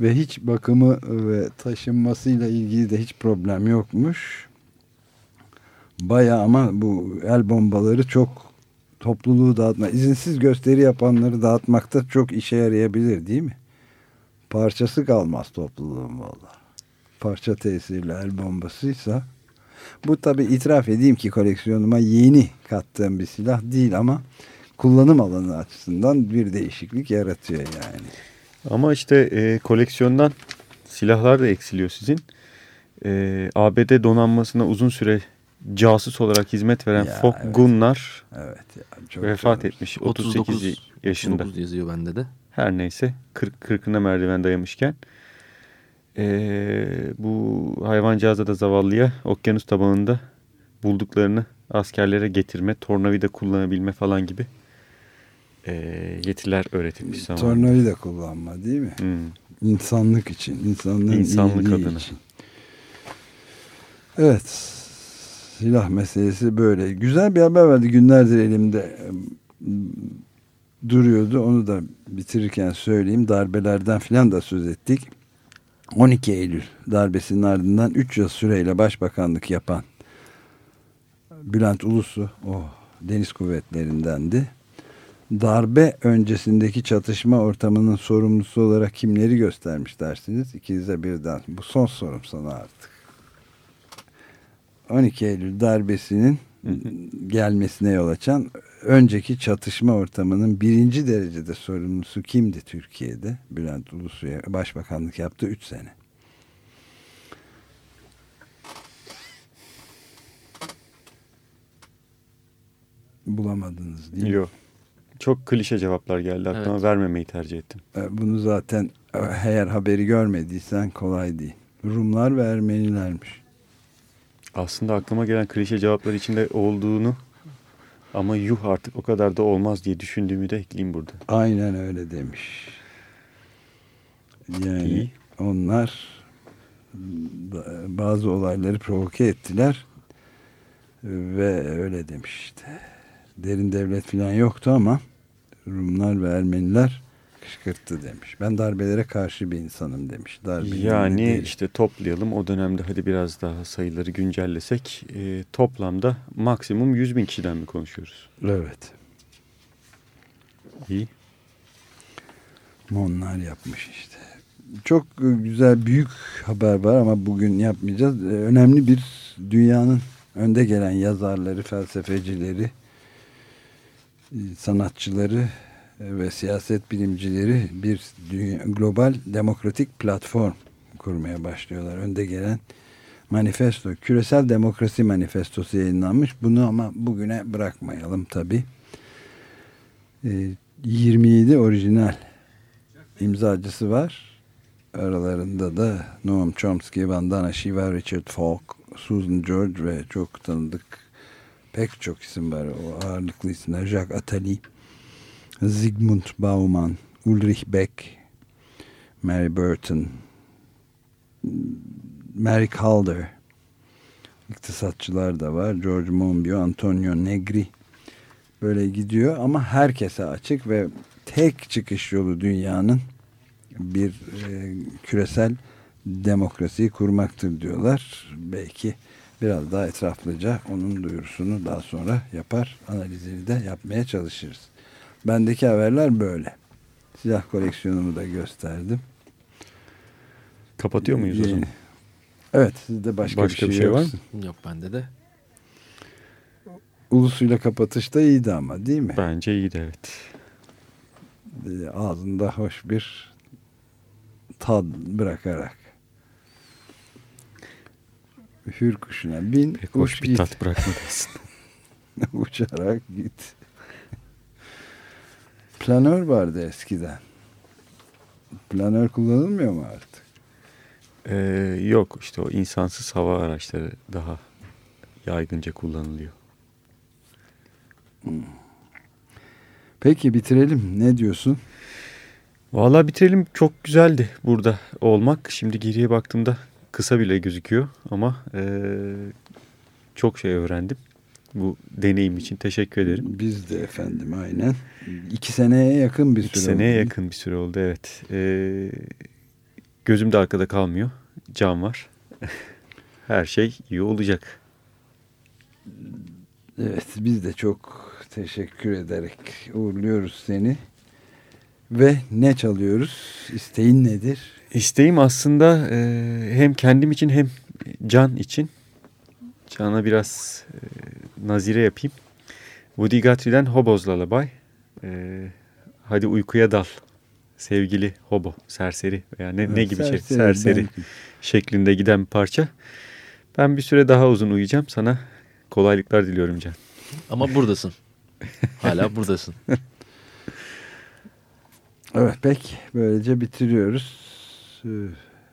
ve hiç bakımı ve taşınmasıyla ilgili de hiç problem yokmuş. Baya ama bu el bombaları çok topluluğu dağıtma, izinsiz gösteri yapanları dağıtmakta çok işe yarayabilir değil mi? Parçası kalmaz topluluğun valla. Parça tesirli el bombasıysa bu tabi itiraf edeyim ki koleksiyonuma yeni kattığım bir silah değil ama kullanım alanı açısından bir değişiklik yaratıyor yani. Ama işte e, koleksiyondan silahlar da eksiliyor sizin. E, ABD donanmasına uzun süre casus olarak hizmet veren Ya, Fok evet. Gunnar Evet ya, çok vefat zor. etmiş 38 39 yaşında. 39 yazıyor bende de. Her neyse 40 40'ına merdiven dayamışken e, bu hayvancağıza da zavallıya okyanus tabanında bulduklarını askerlere getirme, tornavida kullanabilme falan gibi e, yetiler öğretilmiş zamanında. Tornavida kullanma değil mi? Hmm. İnsanlık için, insanlığın İnsanlık adına. için. Evet, silah meselesi böyle. Güzel bir haber vardı günlerdir elimde duruyordu. Onu da bitirirken söyleyeyim. Darbelerden filan da söz ettik. 12 Eylül darbesinin ardından 3 yıl süreyle başbakanlık yapan Bülent Ulusu, o deniz kuvvetlerindendi. Darbe öncesindeki çatışma ortamının sorumlusu olarak kimleri göstermiş dersiniz? İkinize birden. Bu son sorum sana artık. 12 Eylül darbesinin gelmesine yol açan önceki çatışma ortamının birinci derecede sorumlusu kimdi Türkiye'de? Bülent Ulusu'ya başbakanlık yaptı 3 sene. Bulamadınız değil mi? Yok. Çok klişe cevaplar geldi aklıma Evet. vermemeyi tercih ettim. E, Bunu zaten e, eğer haberi görmediysen kolay değil. Rumlar ve Ermenilermiş. Aslında aklıma gelen klişe cevaplar içinde olduğunu ama yuh artık o kadar da olmaz diye düşündüğümü de ekleyeyim burada. Aynen öyle demiş. Yani İyi. onlar ba- bazı olayları provoke ettiler ve öyle demiş işte. Derin devlet falan yoktu ama Rumlar ve Ermeniler kışkırttı demiş. Ben darbelere karşı bir insanım demiş. Darbe Yani değil. işte toplayalım o dönemde hadi biraz daha sayıları güncellesek e, toplamda maksimum 100 bin kişiden mi konuşuyoruz? Evet. İyi. Onlar yapmış işte. Çok güzel büyük haber var ama bugün yapmayacağız. E, Önemli bir dünyanın önde gelen yazarları, felsefecileri, sanatçıları e, ve siyaset bilimcileri bir dünya, global demokratik platform kurmaya başlıyorlar. Önde gelen manifesto, küresel demokrasi manifestosu yayınlanmış. Bunu ama bugüne bırakmayalım tabii. E, 27 orijinal imzacısı var. Aralarında da Noam Chomsky, Vandana Shiva, Richard Falk, Susan George ve çok tanıdık pek çok isim var. O ağırlıklı isimler. Jacques Attali, Zygmunt Bauman, Ulrich Beck, Mary Burton, Mary Calder, iktisatçılar da var. George Monbiot, Antonio Negri böyle gidiyor ama herkese açık ve tek çıkış yolu dünyanın bir e, küresel demokrasiyi kurmaktır diyorlar. Belki biraz daha etraflıca onun duyurusunu daha sonra yapar, analizini de yapmaya çalışırız. Bendeki haberler böyle. Silah koleksiyonumu da gösterdim. Kapatıyor muyuz o Yeni- zaman? Evet, sizde başka, Başka bir şey, bir şey var yoksa. Yok bende de. Ulusuyla kapatış da iyiydi ama değil mi? Bence iyiydi evet. e, ağzında hoş bir tad bırakarak. Hür kuşuna bin, Pek hoş uç bir git. tat bırakmadı aslında. Uçarak git. Planör vardı eskiden. Planör kullanılmıyor mu artık? Ee, yok işte o insansız hava araçları daha yaygınca kullanılıyor. Peki bitirelim. Ne diyorsun? Vallahi bitirelim çok güzeldi burada olmak. Şimdi geriye baktığımda kısa bile gözüküyor ama eee, çok şey öğrendim. Bu deneyim için teşekkür ederim. Biz de efendim aynen. İki seneye yakın bir İki süre. seneye oldu. yakın bir süre oldu evet. Eee gözüm de arkada kalmıyor. Can var. Her şey iyi olacak. Evet biz de çok teşekkür ederek uğurluyoruz seni. Ve ne çalıyoruz? İsteğin nedir? İsteğim aslında eee, hem kendim için hem Can için. Can'a biraz eee, nazire yapayım. Woody Guthrie'den Hobo's Lullaby. Eee, hadi uykuya dal. Sevgili hobo, serseri veya ne, ne gibi şey serseri belki. şeklinde giden bir parça. Ben bir süre daha uzun uyuyacağım. Sana kolaylıklar diliyorum Can. Ama buradasın. Hala buradasın. Evet pek böylece bitiriyoruz. Ee,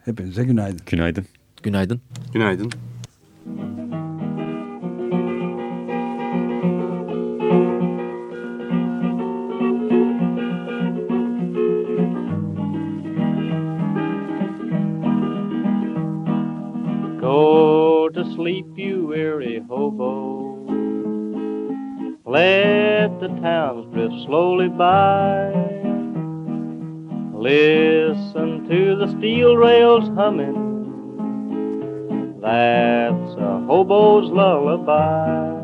Hepinize günaydın. Günaydın. Günaydın. Günaydın. Go to sleep, you weary hobo. Let the towns drift slowly by. Listen to the steel rails humming. That's a hobo's lullaby.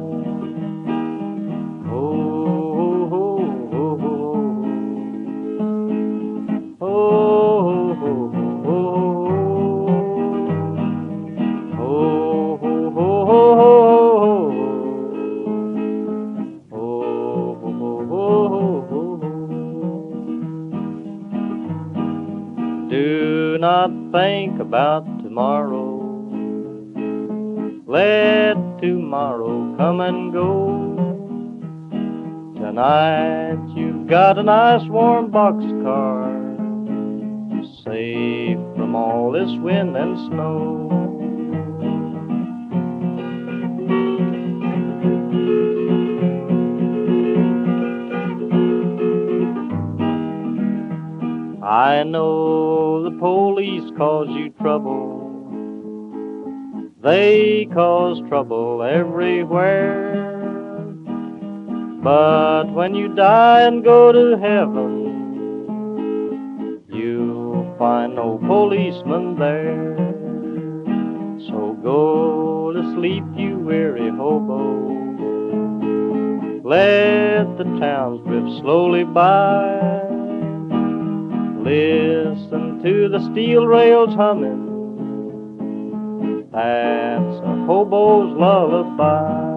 About tomorrow. Let tomorrow come and go. Tonight you've got a nice warm boxcar, safe from all this wind and snow. I know police cause you trouble. They cause trouble everywhere. But when you die and go to heaven, you'll find no policeman there. So go to sleep, you weary hobo. Let the towns drift slowly by. Listen to the steel rails humming. That's a hobo's lullaby.